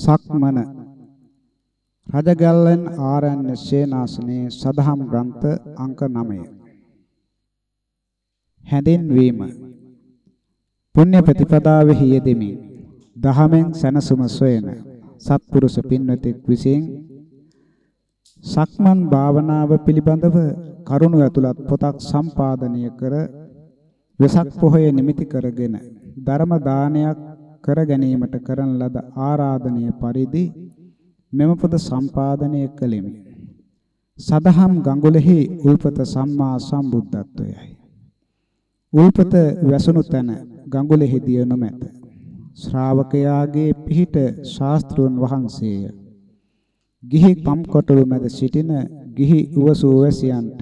සක්මන. රජගල්ලෙන් ආරණ්‍ය සේනාසනේ සදහම් ග්‍රන්ථ අංක 9 හැඳින්වීම. පුණ්‍ය ප්‍රතිපදාවෙහි යෙදෙමින් දහමෙන් සැනසුම සොයන සත්පුරුෂ පින්වතෙක් විසින් සක්මන් භාවනාව පිළිබඳව කරුණු ඇතුළත් පොතක් සම්පාදනය කර වෙසක් පොහොය නිමිති කරගෙන ධර්ම දානයක් කර ගැනීමට කරන ලද ආරාධනය පරිදි මෙම පොත සම්පාදනය කළෙමි. සදහම් ගඟුලෙහි උල්පත සම්මා සම්බුද්ධත්වයයි. උල්පත වැසුණු තැන ගඟුලෙහි දිය නොමැත. ශ්‍රාවකයාගේ පිහිට ශාස්ත්‍රුන් වහන්සේය. ගිහි පම් කොටළු මැද සිටින ගිහි උවසූ වැසියන්ට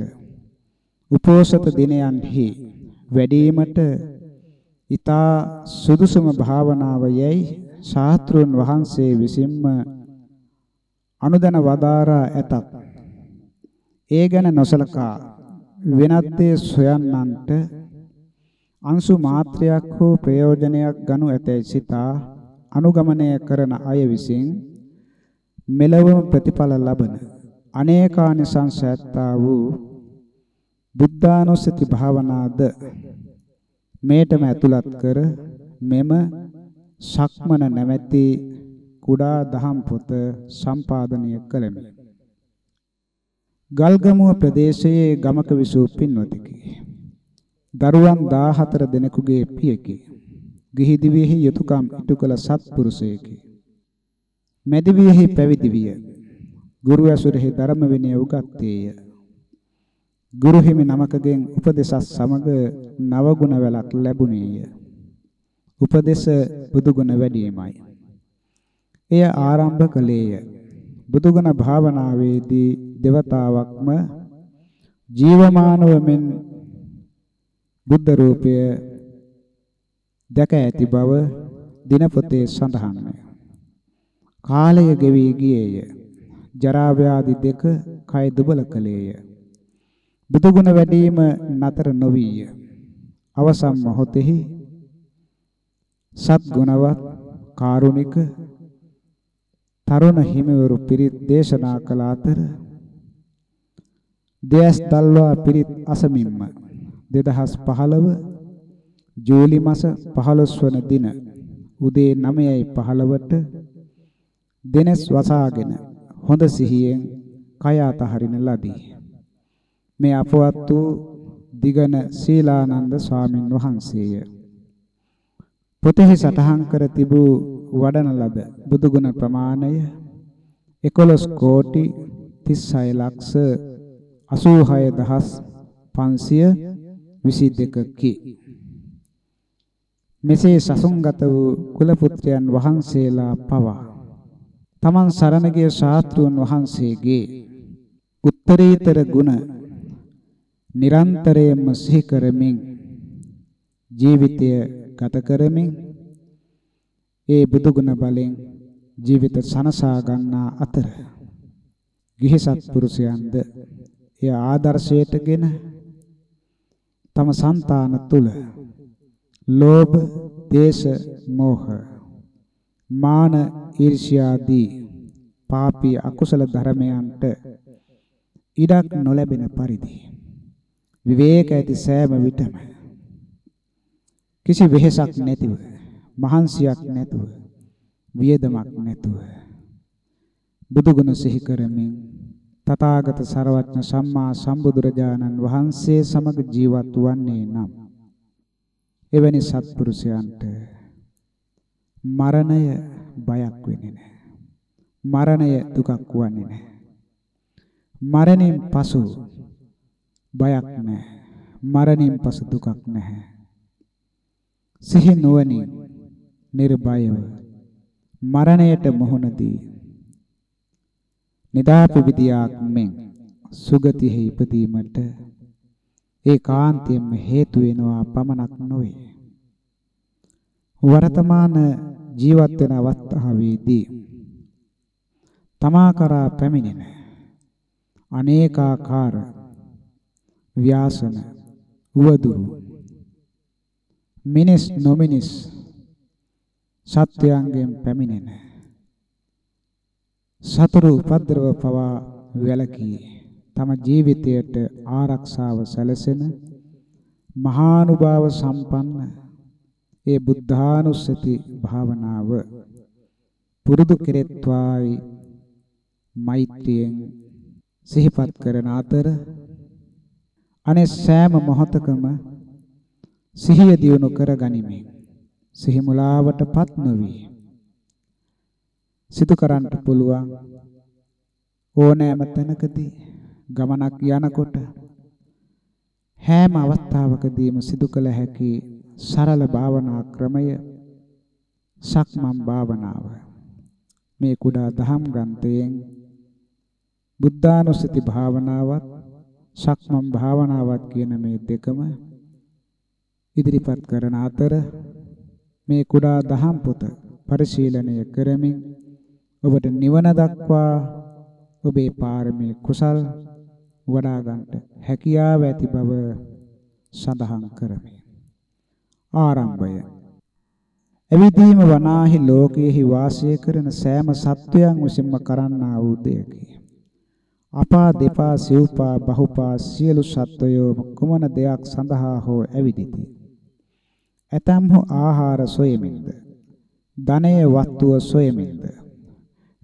උපෝසත දිනයන්හි වැඩිවීමට ඊතා සුදුසුම භාවනාව යැයි ශාස්ත්‍රුන් වහන්සේ විසින්ම අනුදැන වදාරා ඇතත්. ඒ ගැන නොසලකා. වෙනත් දේ සොයන්නන්ට අංශු මාත්‍රයක් හෝ ප්‍රයෝජනයක් ගනු ඇතැයි සිතා අනුගමනය කරන අය විසින් මෙලවම ප්‍රතිඵල ලබන අනේකානිසංස ඇත්තා වූ බුද්ධානුස්සති භාවනාද මේටම ඇතුළත් කර මෙම සක්මන නැමැති කුඩා දහම් පොත සම්පාදනය කළෙමි. ගල්ගමුව ප්‍රදේශයේ ගමක විසූ පින්වතෙකි. දරුවන් 14 දෙනෙකුගේ පියෙකි. ගිහි දිවියෙහි යතුකම් ඉටු කළ සත්පුරුෂයෙකි. මැදිවියෙහි පැවිදි විය. ගුරු ඇසුරෙහි ධර්ම විනය උගත්තේය. ගුරු හිමි නමකගෙන් උපදේශස් සමග නවගුණ වැලක් ලැබුණේය. උපදේශ බුදුගුණ වැඩිමයි. එය ආරම්භ කළේය. බුදුගුණ භාවනාවේදී దేవතාවක්ම ජීවමානව මෙන් බුද්ධ රූපය දැක ඇති බව දිනපොතේ සඳහන්ය. කාලය ගෙවි ගියේය. ජරා ව්‍යාධි දෙක කය දුබල කළේය. බුදුගුණ වැඩිම නතර නොවිය. අවසන් මොහොතෙහි සත් ගුණවත් කාරුණික තරුණ හිමිවරු පිරිත් දේශනා කළ අතර දෙයස් දල්වා පිරිත් අසමින්ම 2015 ජූලි මාස 15 වන දින උදේ 9:15ට දෙනස් වසාගෙන හොඳ සිහියෙන් කය අතහරින ලදී. මේ අපවත් වූ දිගන සීලානන්ද ස්වාමින් වහන්සේය. පොතෙහි සටහන් කර තිබූ වඩන ලද බුදුගුණ ප්‍රමාණය 11 කෝටි 36 ලක්ෂ 86522කි. මෙසේ සසුන්ගත වූ කුල පුත්‍රයන් වහන්සේලා පවා තමන් සරණ ගිය ශාස්ත්‍රුන් වහන්සේගේ උත්තරීතර ගුණ නිරන්තරයෙන්ම සිහි කරමින් ජීවිතය ගත කරමින් ඒ බුදුගුණ බලෙන් ජීවිත සනසා ගන්නා අතර ගිහි සත්පුරුෂයන්ද එය ආදර්ශයටගෙන තම సంతාන තුල ලෝභ, දේශ, මෝහ, මාන, ඊර්ෂ්‍යාදී පාපී අකුසල ධර්මයන්ට ඉඩක් නොලැබෙන පරිදි විවේක ඇති සෑම විටම කිසි වෙහෙසක් නැතිව මහන්සියක් නැතුව වියදමක් නැතුව බුදුගුණ සිහි කරමින් තථාගත සරවත්න සම්මා සම්බුදුරජාණන් වහන්සේ සමග ජීවත් වන්නේ නම් එවැනි සත්පුරුෂයන්ට මරණය බයක් වෙන්නේ නැහැ. මරණය දුකක් වන්නේ නැහැ. මරණයෙන් පසු බයක් නැහැ. මරණයෙන් පසු දුකක් නැහැ. සිහි නුවණින් නිර්භයව මරණයට මුහුණ දී නිදාපි විදියාක් මෙන් සුගතිෙහි ඉපදීමට ඒ කාන්තියෙන්ම හේතු වෙනවා පමණක් නොවේ. වර්තමාන ජීවත් වෙන අවස්ථාවේදී තමා කරා පැමිණෙන අනේකාකාර ව්‍යාසන උවදුරු මිනිස් නොමිනිස් සත්‍යයන්ගෙන් පැමිණෙන සතුරු උපද්‍රව පවා වැළකී තම ජීවිතයට ආරක්ෂාව සැලසෙන මහානුභාව සම්පන්න ඒ බුද්ධානුස්සති භාවනාව පුරුදු කෙරෙත්වායි මෛත්‍රියෙන් සිහිපත් කරන අතර අනේ සෑම මොහොතකම සිහිය දියුණු කර ගනිමින් සිහි මුලාවටපත් නොවි. සිදු කරන්නට පුළුවන් ඕනෑම තැනකදී ගමනක් යනකොට හැම අවස්ථාවකදීම සිදු කළ හැකි සරල භාවනා ක්‍රමය සක්මන් භාවනාව. මේ කුඩා දහම් ග්‍රන්ථයෙන් බුද්ධානුස්සති භාවනාවත් සක්මන් භාවනාවත් කියන මේ දෙකම ඉදිරිපත් කරන අතර මේ කුඩා දහම් පොත පරිශීලනය කරමින් ඔබට නිවන දක්වා ඔබේ පාරමී කුසල් වඩා ගන්නට හැකියාව ඇති බව සඳහන් කරමි. ආරම්භය එවිදීම වනාහි ලෝකයේහි වාසය කරන සෑම සත්වයන් විසින්ම කරන්නා වූ දෙයකි. අපා දෙපා සිව්පා බහුපා සියලු සත්වයෝ කුමන දෙයක් සඳහා හෝ ඇවිදිති. ඇතම්හු ආහාර සොයමින්ද? ධනය වස්තුව සොයමින්ද?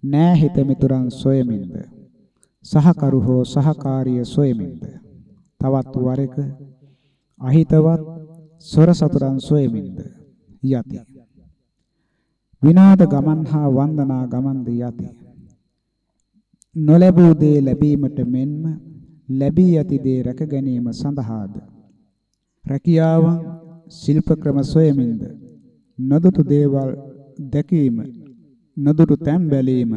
නෑ හිත මිතුරන් සොයමින්ද? සහකරු හෝ සහකාරිය සොයමින්ද? තවත් වරක අහිතවත් සොර සතුරන් සොයමින්ද? යති. විනාද ගමන් හා වන්දනා ගමන්ද යති. නොලැබූ දේ ලැබීමට මෙන්ම ලැබී ඇති දේ රැක ගැනීම සඳහාද රැකියාවන් ශිල්ප ක්‍රම සොයමින්ද නොදුටු දේවල් දැකීම නොදුටු තැන් බැලීම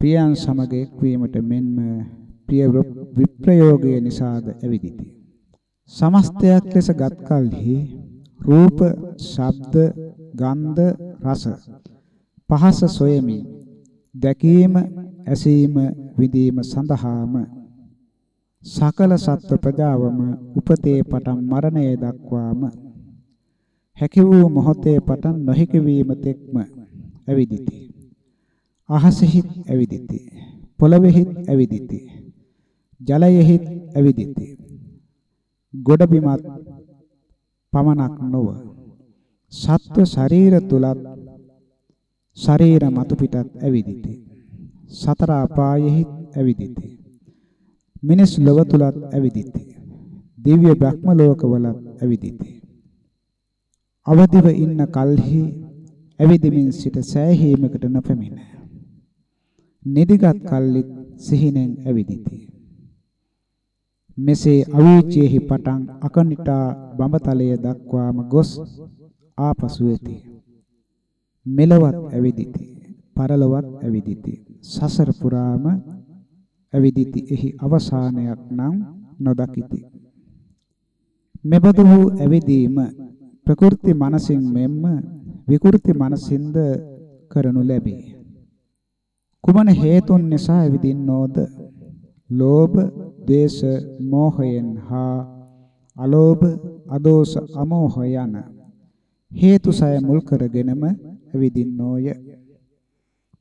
ප්‍රියයන් සමග එක්වීමට මෙන්ම ප්‍රිය විප්‍රයෝගය නිසාද ඇවිදිති. සමස්තයක් ලෙස ගත් කලෙහි රූප, ශබ්ද, ගන්ධ, රස පහස සොයමින් දැකීම, ඇසීම, විඳීම සඳහාම සකල සත්ව ප්‍රජාවම උපතේ පටන් මරණය දක්වාම හැකි වූ මොහොතේ පටන් නොහැකි වීම තෙක්ම ඇවිදිති. අහසෙහිත් ඇවිදිති. පොළවෙහිත් ඇවිදිති. ජලයෙහිත් ඇවිදිති. ගොඩ බිමත් පමණක් නොව සත්ව ශරීර තුලත් ශරීර මතු පිටත් ඇවිදිති. සතර අපායෙහිත් ඇවිදිති. මිනිස් ලොව තුලත් ඇවිදිති. දිව්‍ය බ්‍රහ්ම ලෝකවලත් ඇවිදිති. අවදිව ඉන්න කල්හි ඇවිදිමින් සිට සෑහීමකට නොපැමිණ. නිදිගත් කල්ලිත් සිහිනෙන් ඇවිදිති. මෙසේ අවීචයේහි පටන් අකනිටා බඹතලය දක්වාම ගොස් ආපසු වෙති. මෙලවත් ඇවිදිති. පරලොවත් ඇවිදිති. සසර පුරාම ඇවිදිති. එහි අවසානයක් නම් නොදකිති. මෙබඳු වූ ඇවිදීම ප්‍රකෘති මනසින් මෙන්ම විකෘති මනසින්ද කරනු ලැබේ. කුමන හේතුන් නිසා ඇවිදින්නෝද? ලෝභ, ද්වේෂ, මෝහයෙන් හා අලෝභ, අදෝස, අමෝහ යන හේතුසය මුල් කරගෙනම ඇවිදින්නෝය.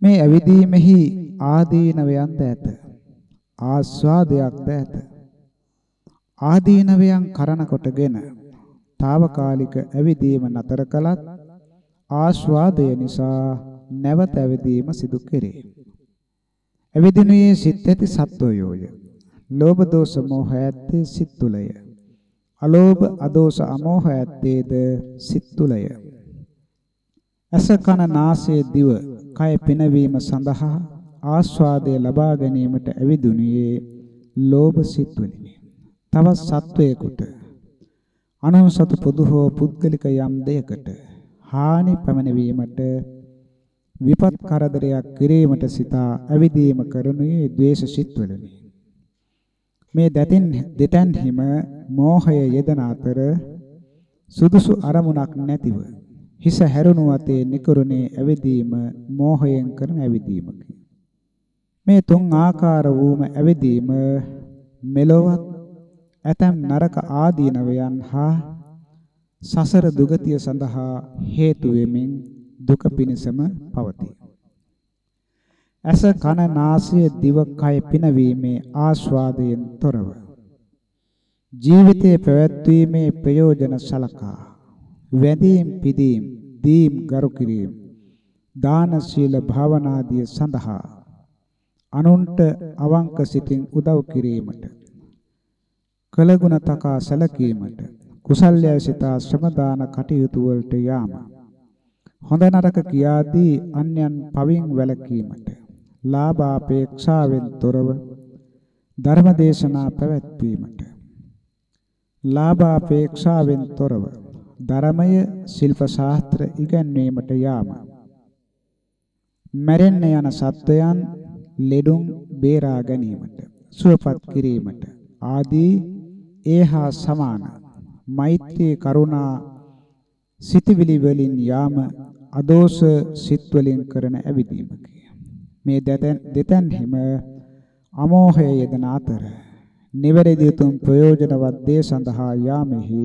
මේ ඇවිදීමෙහි ආදීනවයන්ද ඇත. ආස්වාදයක්ද ඇත. ආදීනවයන් කරන කොටගෙන తాවකාලික ඇවිදීම නතර කළත් ආස්වාදය නිසා නැවත ඇවිදීම සිදු කෙරේ. ඇවිදිනුයේ සිත් ඇති සත්වයෝය. ලෝභ දෝෂ මෝහ ඇත්තේ සිත් තුලය. අලෝභ අදෝෂ අමෝහ ඇත්තේද සිත් තුලය. අස කන නාසය දිව කය පිනවීම සඳහා ආස්වාදය ලබා ගැනීමට ඇවිදුණියේ ලෝභ සිත් වලිනි. තවත් සත්වයකට අනුසතු පොදු හෝ පුද්ගලික යම් දෙයකට හානි පැමිණීමට විපත් කරදරයක් කිරීමට සිතා ඇවිදීම කරනුයේ ද්වේෂ සිත්වලනි. මේ දැතින් දෙතන් හිම මෝහය යෙදන අතර සුදුසු අරමුණක් නැතිව හිස හැරුණු අතේ නිකරුණේ ඇවිදීම මෝහයෙන් කරන ඇවිදීමකි. මේ තුන් ආකාර වූම ඇවිදීම මෙලොවත් ඇතම් නරක ආදීනවයන් හා සසර දුගතිය සඳහා හේතු වෙමින් දුක පිණසම පවතී. ඇස කන නාසය දිව කය පිනවීමේ ආස්වාදයෙන් තොරව ජීවිතයේ පැවැත්වීමේ ප්‍රයෝජන සලකා වැඳීම් පිදීම් දීම් ගරු කිරීම දාන සීල භාවනාදී සඳහා අනුන්ට අවංක සිතින් උදව් කිරීමට කළගුණ තකා සැලකීමට කුසල්ය සිතා ශ්‍රමදාන කටයුතු වලට යාම හොඳ නරක කියාදී අන්‍යයන් පවින් වැළකීමට ලාභාපේක්ෂාවෙන් තොරව ධර්මදේශනා පැවැත්වීමට ලාභාපේක්ෂාවෙන් තොරව ධර්මය ශිල්ප ශාස්ත්‍ර ඉගැන්වීමට යාම. මැරෙන්න යන සත්වයන් ලෙඩුන් බේරා ගැනීමට සුවපත් කිරීමට ආදී ඒහා සමාන මෛත්‍රී කරුණා සිතවිලි වලින් යාම අදෝස සිත් වලින් කරන ඇවිදීමකි. මේ දෙතෙන් හිම අමෝහය යෙදෙන අතර නිවැරදි තුන් ප්‍රයෝජනවත් දේ සඳහා යාමෙහි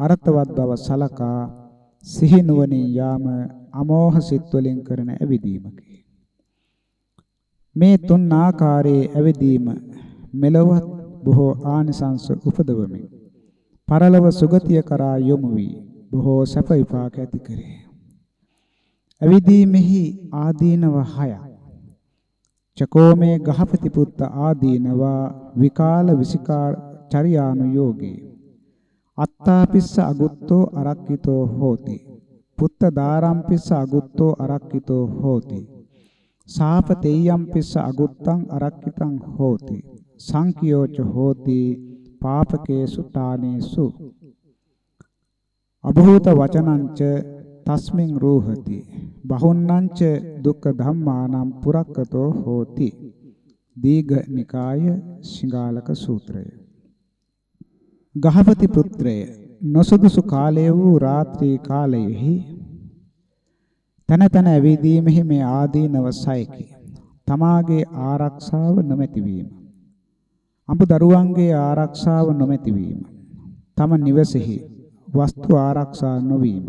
අර්ථවත් බව සලකා සිහි නුවණින් යාම අමෝහ සිත් වලින් කරන ඇවිදීමකි මේ තුන් ආකාරයේ ඇවිදීම මෙලොවත් බොහෝ ආනිසංස උපදවමින් පරලොව සුගතිය කරා යොමු වී බොහෝ සැප විපාක ඇති කරේ. ඇවිදීමෙහි ආදීනව හයක්. චකෝමේ ගහපති පුත්ත ආදීනවා විකාල විසිකාර චරියානුයෝගී. අත්තාපිස්ස අගුත්තෝ අරක්කිතෝ හෝති. පුත්ත දාරම්පිස්ස අගුත්තෝ අරක්කිතෝ හෝති. සාප තෙය්‍යම්පිස්ස අගුත්තං අරක්කිතං හෝති. සංකියෝච හෝති පාපකේසු තානේසු අභූත වචනංච තස්මින් රූහති බහුන්නංච දුක්ඛ ධම්මානම් පුරක්කතෝ හෝති දීඝ නිකාය සිංගාලක සූත්‍රය ගහපති පුත්‍රය නොසුදුසු කාලය වූ රාත්‍රී කාලයෙහි තන තන ඇවිදීමෙහි මේ ආදීනව සයකි. තමාගේ ආරක්ෂාව නොමැති වීම අඹ දරුවන්ගේ ආරක්ෂාව නොමැති වීම තම නිවසේහි වස්තු ආරක්ෂා නොවීම.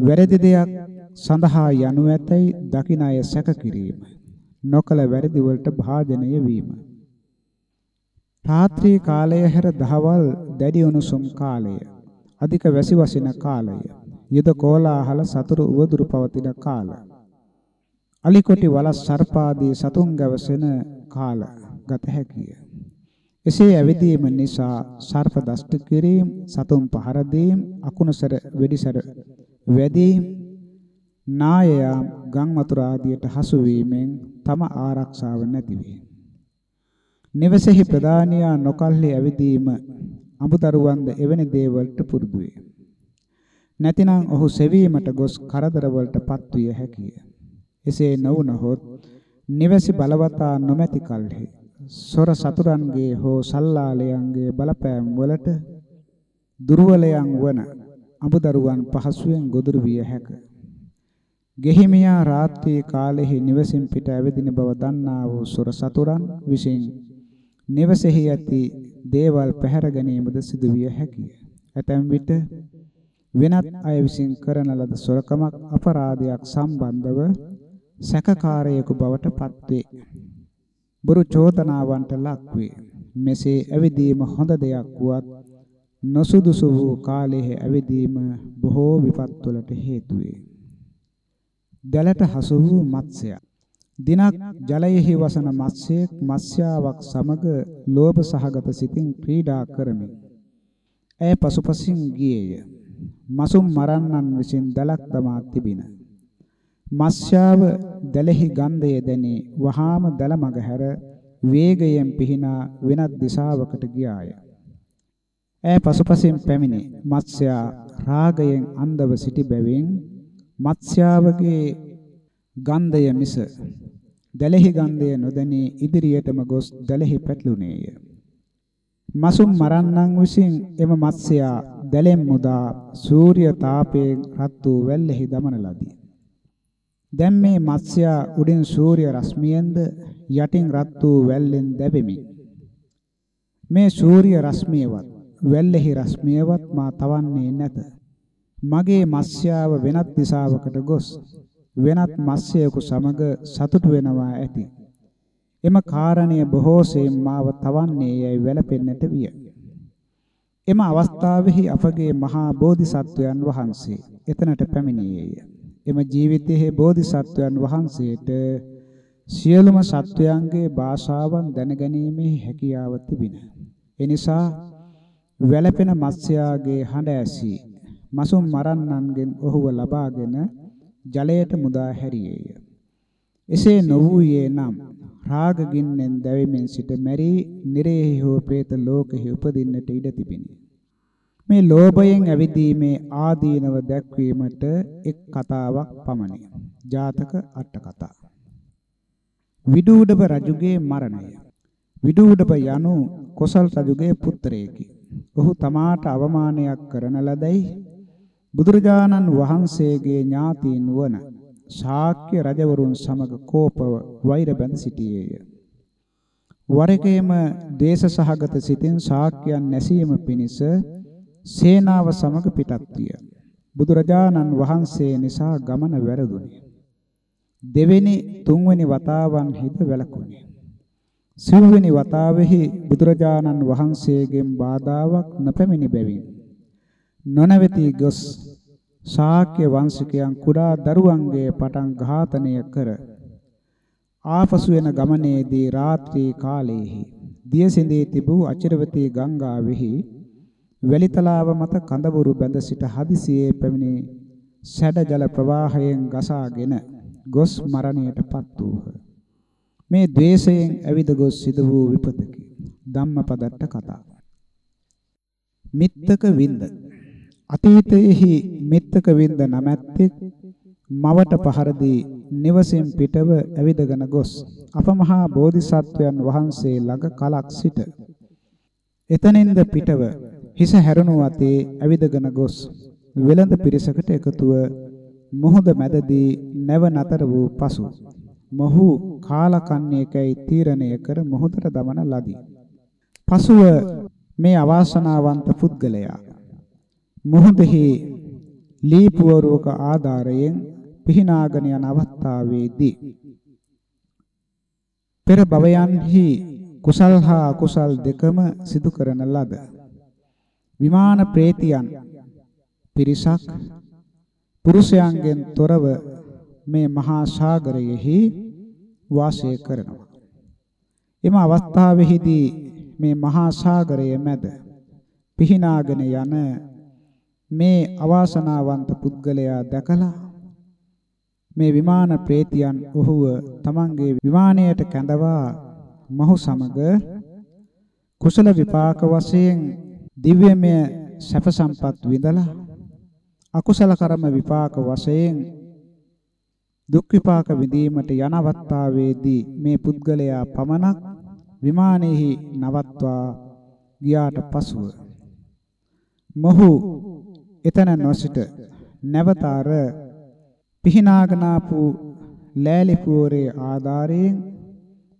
වැරදි දෙයක් සඳහා යනු ඇතැයි දකින අය සැක කිරීම නොකල වැරදි වලට භාජනය වීම. රාත්‍රී කාලය හැර දහවල් දැඩි උණුසුම් කාලය අධික වැසි වසින කාලය යුද කෝලාහල සතුරු උවදුරු පවතින කාල අලිකොටි වලස් සර්පාදී සතුන් ගැවසෙන කාල ගත හැකිය. එසේ ඇවිදීම නිසා සර්ප දෂ්ට කිරීම, සතුන් පහර දීම, අකුණසර වෙඩිසර වැදීම, නායයා ගම් වතුර ආදියට හසු වීමෙන් තම ආරක්ෂාව නැති වේ. නිවසේහි ප්‍රධානියා නොකල්හි ඇවිදීම අඹදරුවන්ද එවැනි දේවල්ට පුරුදු වේ. නැතිනම් ඔහු සෙවීමට ගොස් කරදර වලට පත්විය හැකිය. එසේ නොවුනහොත් නිවැසි බලවතා නොමැති කල්හි සොර සතුරන්ගේ හෝ සල්ලාලයන්ගේ බලපෑම් වලට දුර්වලයන් වන අඹදරුවන් පහසුවෙන් ගොදුරු විය හැක. ගෙහිමියා රාත්‍රී කාලෙහි නිවසින් පිට ඇවිදින බව දන්නා වූ සොර සතුරන් විසින් නිවසෙහි ඇති දේවල් පැහැර ගැනීමද සිදු විය හැකිය. ඇතැම් විට වෙනත් අය විසින් කරන ලද සොරකමක් අපරාධයක් සම්බන්ධව සැකකාරයෙකු බවට පත්වේ. බුරු චෝදනාවන්ට ලක්වේ. මෙසේ ඇවිදීම හොඳ දෙයක් වුවත් නොසුදුසු වූ කාලයේ ඇවිදීම බොහෝ විපත්වලට හේතු වේ. දැලට හසු වූ මත්ස්‍යය. දිනක් ජලයෙහි වසන මත්ස්‍යයෙක් මත්ස්‍යාවක් සමග ලෝභ සහගත සිතින් ක්‍රීඩා කරමින් ඇය පසුපසින් ගියේය. මසුම් මරන්නන් විසින් දැලක් දමා තිබින. මත්ස්‍යාව දැලෙහි ගන්ධය දැනී වහාම දැල මග හැර වේගයෙන් පිහිනා වෙනත් දිශාවකට ගියාය. ඈ පසුපසින් පැමිණි මත්ස්‍යා රාගයෙන් අන්ධව සිටි බැවින් මත්ස්‍යාවගේ ගන්ධය මිස දැලෙහි ගන්ධය නොදැනී ඉදිරියටම ගොස් දැලෙහි පැටළුණේය. මසුම් මරන්නන් විසින් එම මත්ස්‍යයා දැලෙන් මුදා සූර්ය තාපයෙන් රත් වූ වැල්ලෙහි දමන ලදී. දැන් මේ මත්ස්‍යයා උඩින් සූර්ය රශ්මියෙන්ද යටින් රත් වූ වැල්ලෙන් දැවෙමි. මේ සූර්ය රශ්මියවත් වැල්ලෙහි රශ්මියවත් මා තවන්නේ නැත. මගේ මත්ස්‍යාව වෙනත් දිශාවකට ගොස් වෙනත් මත්ස්‍යයෙකු සමග සතුටු වෙනවා ඇති. එම කාරණය බොහෝසෙයින් මාව තවන්නේ යයි වැළපෙන්නට විය. එම අවස්ථාවෙහි අපගේ මහා බෝධිසත්වයන් වහන්සේ එතනට පැමිණියේය. එම ජීවිතයේ බෝධිසත්වයන් වහන්සේට සියලුම සත්වයන්ගේ භාෂාවන් දැනගැනීමේ හැකියාව තිබින. එනිසා වැළපෙන මත්ස්‍යයාගේ හඬ ඇසී මසුම් මරන්නන්ගෙන් ඔහුව ලබාගෙන ජලයට මුදා හැරියේය. එසේ නොවූයේ නම් රාග ගින්නෙන් දැවෙමින් සිට මැරි නිරේහි හෝ പ്രേත ලෝකෙහි උපදින්නට ඉඩ තිබිනි. මේ ලෝභයෙන් ඇවිදීමේ ආදීනව දැක්වීමට එක් කතාවක් පමණි. ජාතක අට කතා. විදූඩබ රජුගේ මරණය. විදූඩබ යනු කොසල් රජුගේ පුත්‍රයෙකි. ඔහු තමාට අවමානයක් කරන ලදැයි බුදුරජාණන් වහන්සේගේ ඥාතීන් වන ශාක්‍ය රජවරුන් සමග කෝපව වෛර බැඳ සිටියේය. වරකේම දේශ සහගත සිතින් ශාක්‍යයන් නැසීම පිණිස සේනාව සමග පිටත් විය. බුදුරජාණන් වහන්සේ නිසා ගමන වැරදුනි. දෙවෙනි තුන්වෙනි වතාවන් හිත වැළකුණි. සිව්වෙනි වතාවෙහි බුදුරජාණන් වහන්සේගෙන් බාධාවක් නොපැමිණි බැවින් නොනවති ගොස් ශාක්‍ය වංශිකයන් කුඩා දරුවන්ගේ පටන් ඝාතනය කර ආපසු එන ගමනේදී රාත්‍රී කාලයේහි දියසිඳී තිබූ අචිරවතී ගංගාවෙහි වැලිතලාව මත කඳවුරු බැඳ සිට හදිසියේ පැමිණි සැඩ ජල ප්‍රවාහයෙන් ගසාගෙන ගොස් මරණයටපත් වූහ. මේ द्वේෂයෙන් ඇවිද ගොස් සිදු වූ විපතකි. ධම්මපදට්ට කතා. මිත්තක වින්ද අතීතයේහි මිත්තක වින්ද නමැත්තෙක් මවට පහර දී නිවසෙන් පිටව ඇවිදගෙන ගොස් අපමහා බෝධිසත්වයන් වහන්සේ ළඟ කලක් සිට එතනින්ද පිටව හිස හැරුණු අතේ ඇවිදගෙන ගොස් වෙළඳ පිරිසකට එකතුව මුහුද මැදදී නැව නතර වූ පසු මොහු කාලකන්ණියකයි තීරණය කර මුහුදට දමන ලදී. පසුව මේ අවාසනාවන්ත පුද්ගලයා මුහුදෙහි ලීපුවරුවක ආධාරයෙන් පිහිනාගෙන යන අවස්ථාවේදී පෙර භවයන්හි කුසල් හා අකුසල් දෙකම සිදු කරන ලද විමාන ප්‍රේතියන් පිරිසක් පුරුෂයන්ගෙන් තොරව මේ මහා සාගරයෙහි වාසය කරනවා. එම අවස්ථාවෙහිදී මේ මහා සාගරයේ මැද පිහිනාගෙන යන මේ අවාසනාවන්ත පුද්ගලයා දැකලා මේ විමාන ප්‍රේතියන් ඔහුව තමන්ගේ විමානයට කැඳවා මහු සමග කුසල විපාක වශයෙන් දිව්‍යමය සැප සම්පත් විඳලා අකුසල කර්ම විපාක වශයෙන් දුක් විපාක විඳීමට යන අවස්ථාවේදී මේ පුද්ගලයා පමණක් විමානයේහි නවත්වා ගියාට පසුව මොහු එතන නොසිට නැවතර පිහිනාගෙන ආපු ලෑලි පුවරේ ආධාරයෙන්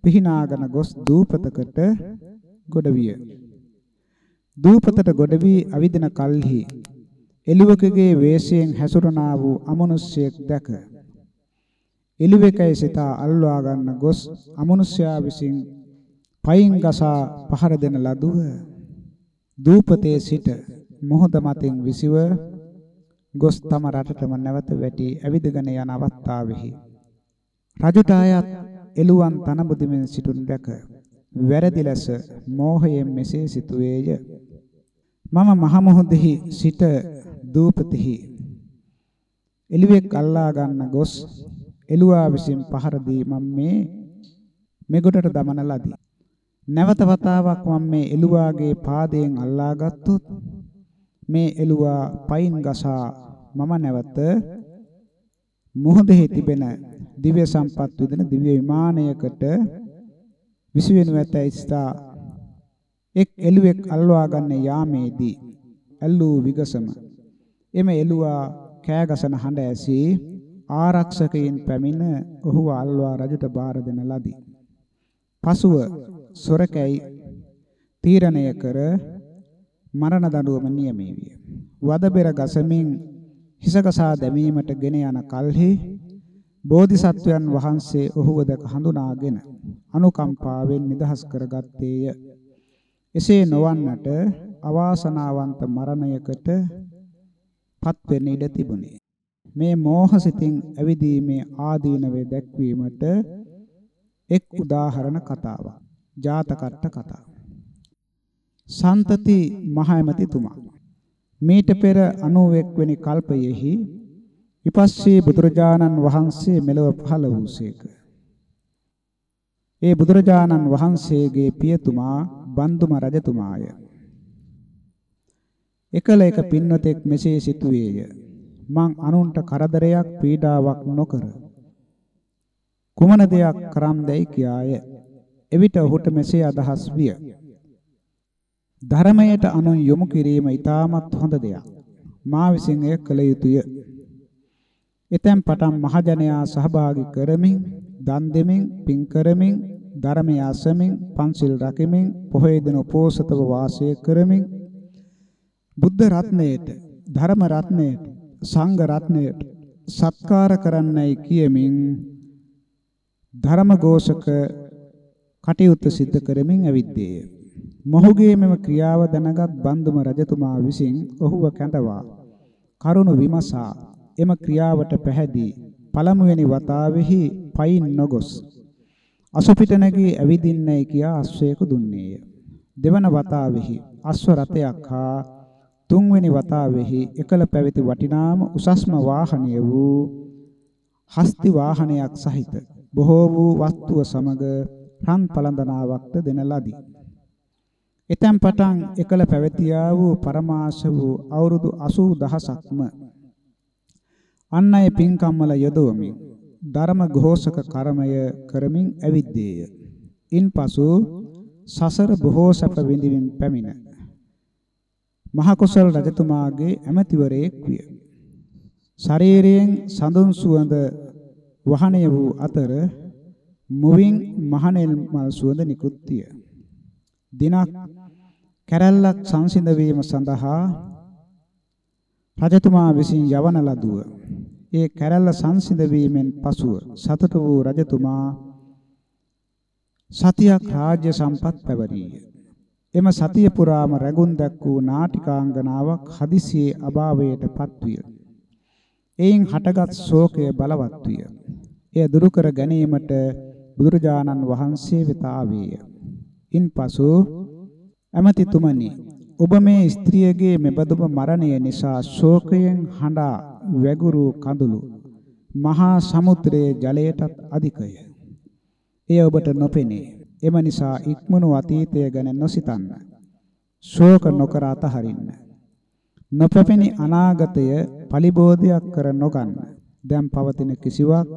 පිහිනාගෙන ගොස් දූපතකට ගොඩ විය. දූපතට ගොඩ වී අවිදින කල්හි එළුවකගේ වේශයෙන් හැසුරනා වූ අමනුෂ්‍යයෙක් දැක එළුවෙකයි සිතා අල්වා ගන්න ගොස් අමනුෂ්‍යයා විසින් පයින් ගසා පහර දෙන ලදුව දූපතේ සිට මොහොත මතින් විසිව ගොස් තම රටටම නැවත වැටි ඇවිදගෙන යන අවස්ථාවෙහි රජුට ආයත් එළුවන් තනබුදිමින් සිටුන් දැක වැරදි ලෙස මෝහයෙන් මෙසේ සිතුවේය. මම මහ මොහොතෙහි සිට දූපතෙහි එළුවෙක් අල්ලා ගන්න ගොස් එළුවා විසින් පහර දී මම මේ මෙගොඩට දමන ලදී. නැවත වතාවක් මම මේ එළුවාගේ පාදයෙන් අල්ලා ගත්තොත් මේ එළුවා පයින් ගසා මම නැවත මුහුදෙහි තිබෙන දිව්‍ය සම්පත් විදින දිව්‍ය විමානයකට විසවෙනු ඇතැයි සිතා එක් එළුවෙක් අල්වා ගන්න යාමේදී ඇල්ලූ විගසම එම එළුවා කෑගසන හඬ ඇසී ආරක්ෂකයින් පැමිණ ඔහු අල්වා රජුට බාර දෙන ලදී. පසුව සොරකැයි තීරණය කර මරණ දඬුවම නියමී විය. වද බෙර ගසමින් හිසකසා දැමීමට ගෙන යන කල්හි බෝධිසත්වයන් වහන්සේ ඔහුව දැක හඳුනාගෙන අනුකම්පාවෙන් නිදහස් කරගත්තේය. එසේ නොවන්නට අවාසනාවන්ත මරණයකට පත් වෙන්න ඉඩ තිබුණේ. මේ මෝහසිතින් ඇවිදීමේ ආදීනවේ දැක්වීමට එක් උදාහරණ කතාවක්. ජාතකට්ට කතාව. සන්තති මහයමතිතුමා මීට පෙර 91 වෙනි කල්පයෙහි විපස්සී බුදුරජාණන් වහන්සේ මෙලොව පහළ වූසේක. ඒ බුදුරජාණන් වහන්සේගේ පියතුමා බන්දුම රජතුමාය. එකල එක පින්වතෙක් මෙසේ සිතුවේය. මං අනුන්ට කරදරයක් පීඩාවක් නොකර කුමන දෙයක් කරම්දැයි කියාය. එවිට ඔහුට මෙසේ අදහස් විය. ධර්මයට අනුන් යොමු කිරීම ඊටමත් හොඳ දෙයක්. මා විසින් එය කළ යුතුය. එතෙන් පටන් මහජනයා සහභාගී කරමින්, දන් දෙමින්, පින් කරමින්, ධර්මය අසමින්, පන්සිල් රකිමින්, පොහොය දින උපෝසතව වාසය කරමින් බුද්ධ රත්නයේට, ධර්ම රත්නයේට, සංඝ රත්නයේට සත්කාර කරන්නයි කියමින් ධර්ම ഘോഷක කටයුතු සිදු කරමින් ඇවිද්දේය. මොහුගේ මෙම ක්‍රියාව දැනගත් බන්දුම රජතුමා විසින් ඔහුව කැඳවා කරුණ විමසා එම ක්‍රියාවට පැහැදී පළමුවෙනි වතාවෙහි පයින් නොගොස් අසුපිට නැගී ඇවිදින්නයි කියා අශ්වයෙකු දුන්නේය. දෙවන වතාවෙහි අශ්ව රථයක් හා තුන්වෙනි වතාවෙහි එකල පැවති වටිනාම උසස්ම වාහනය වූ හස්ති වාහනයක් සහිත බොහෝ වූ වස්තුව සමග රන් පළඳනාවක්ද දෙන ලදී. එතැන් පටන් එකල පැවතියා වූ පරමාශ වූ අවුරුදු 80000ක්ම අන් අය පින්කම් වල යොදවමින් ධර්ම ഘോഷක කර්මය කරමින් ඇවිද්දේය. ඉන්පසු සසර බොහෝ සැප විඳින්මින් පැමිණ මහ කුසල රජතුමාගේ ඇමතිවරයෙක් විය. ශරීරයෙන් සඳුන් සුවඳ වහණය වූ අතර මුවින් මහනෙල් මල් සුවඳ නිකුත් විය. දිනක් කැරැල්ලක් සංසිඳ වීම සඳහා රජතුමා විසින් යවන ලදුව ඒ කැරැල්ල සංසිඳ වීමෙන් පසුව සතුට වූ රජතුමා සතියක් රාජ්‍ය සම්පත් පැවරීය. එම සතිය පුරාම රැඟුන් දැක් වූ නාටිකාංගනාවක් හදිසියේ අභාවයට පත්විය. එයින් හටගත් ශෝකය බලවත් විය. එය දුරු කර ගැනීමට බුදුරජාණන් වහන්සේ වෙත ආවේය. ඉන්පසු ඇමතිතුමනි ඔබ මේ ස්ත්‍රියගේ මෙබඳුම මරණය නිසා ශෝකයෙන් හඬා වැගුරු කඳුළු මහා සමුද්‍රයේ ජලයටත් අධිකය. එය ඔබට නොපෙනේ. එම නිසා ඉක්මනු අතීතය ගැන නොසිතන්න. ශෝක නොකර අතහරින්න. නොපෙපෙනි අනාගතය පලිබෝධයක් කර නොගන්න. දැන් පවතින කිසිවක්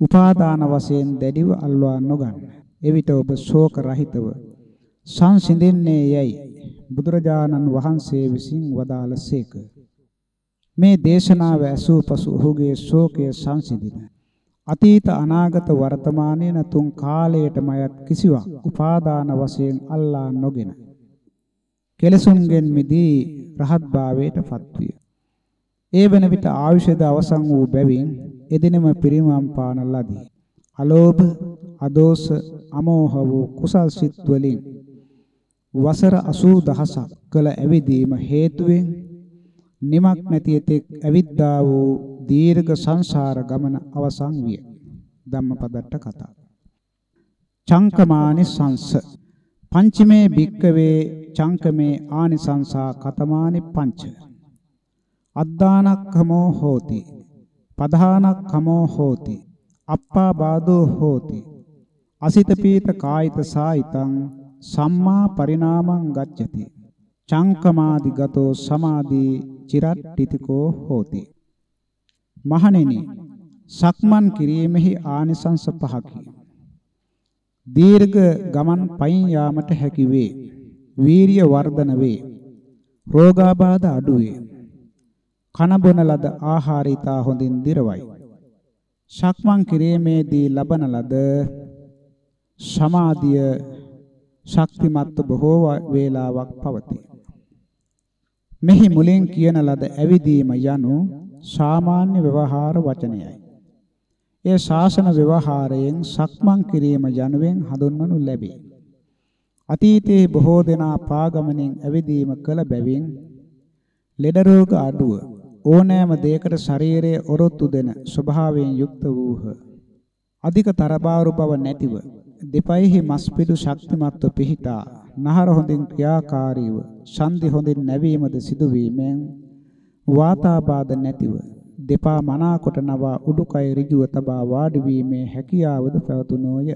උපාදාන වශයෙන් දැඩිව අල්වා නොගන්න. එවිට ඔබ ශෝක රහිතව සංසිඳෙන්නේ යයි බුදුරජාණන් වහන්සේ විසින් වදාළසේක. මේ දේශනාව ඇසූ පසු ඔහුගේ ශෝකය සංසිඳින. අතීත අනාගත වර්තමානයේ තුන් කාලයටම අයත් කිසිවක් උපාදාන වශයෙන් අල්ලා නොගෙන කෙලසුන්ගෙන් මිදී රහත් භාවයට පත්විය. ඒ වෙන විට ආයුෂද අවසන් වූ බැවින් එදිනම පිරිමම් පාන ලදී. අලෝභ, අදෝස, අමෝහ වූ කුසල් සිත් වලින් වසර 80000ක් කළ ඇවිදීම හේතුවෙන් නිමක් නැති තෙක් ඇවිද්දා වූ දීර්ඝ සංසාර ගමන අවසන් විය. ධම්මපදට්ට කතා. චංකමානි සංස පංචමේ භික්කවේ චංකමේ ආනිසංසා කතමානි පංච. අද්දානක්ඛමෝ හෝති. පධානක්ඛමෝ හෝති. අප්පා බාදෝ හෝති. අසිත පීත කායිත සායිතං සම්මා පරිණාමං ගච්ඡති. චංකමාදි ගතෝ සමාධි චිරට්ටිතිකෝ හෝති. මහණෙනි සක්මන් කිරීමෙහි ආනිසංස පහකි. දීර්ඝ ගමන් පයින් යාමට හැකි වේ. වීරිය වර්ධන වේ. රෝගාබාධ අඩු වේ. කන බොන ලද ආහාර ඊතා හොඳින් දිරවයි. සක්මන් කිරීමේදී ලබන ලද සමාධිය ශක්තිමත් බොහෝ වේලාවක් පවතී. මෙහි මුලින් කියන ලද ඇවිදීම යනු සාමාන්‍ය ව්‍යවහාර වචනයයි. එය ශාසන ව්‍යවහාරයෙන් සක්මන් කිරීම යනුවෙන් හඳුන්වනු ලැබේ. අතීතයේ බොහෝ දෙනා පාගමනින් ඇවිදීම කළ බැවින් ලෙඩ රෝග අඩුව ඕනෑම දෙයකට ශරීරයේ ඔරොත්තු දෙන ස්වභාවයෙන් යුක්ත වූහ. අධික තරබාරු බව නැතිව දෙපයිහි මස්පිඩු ශක්තිමත්ව පිහිටා නහර හොඳින් ක්‍රියාකාරීව ශන්දි හොඳින් නැවීමද සිදුවීමෙන් වාතාබාධ නැතිව දෙපා මනාකොට නවා උඩුකය ඍජුව තබා වාඩි වීමේ හැකියාවද පැවතුනෝය.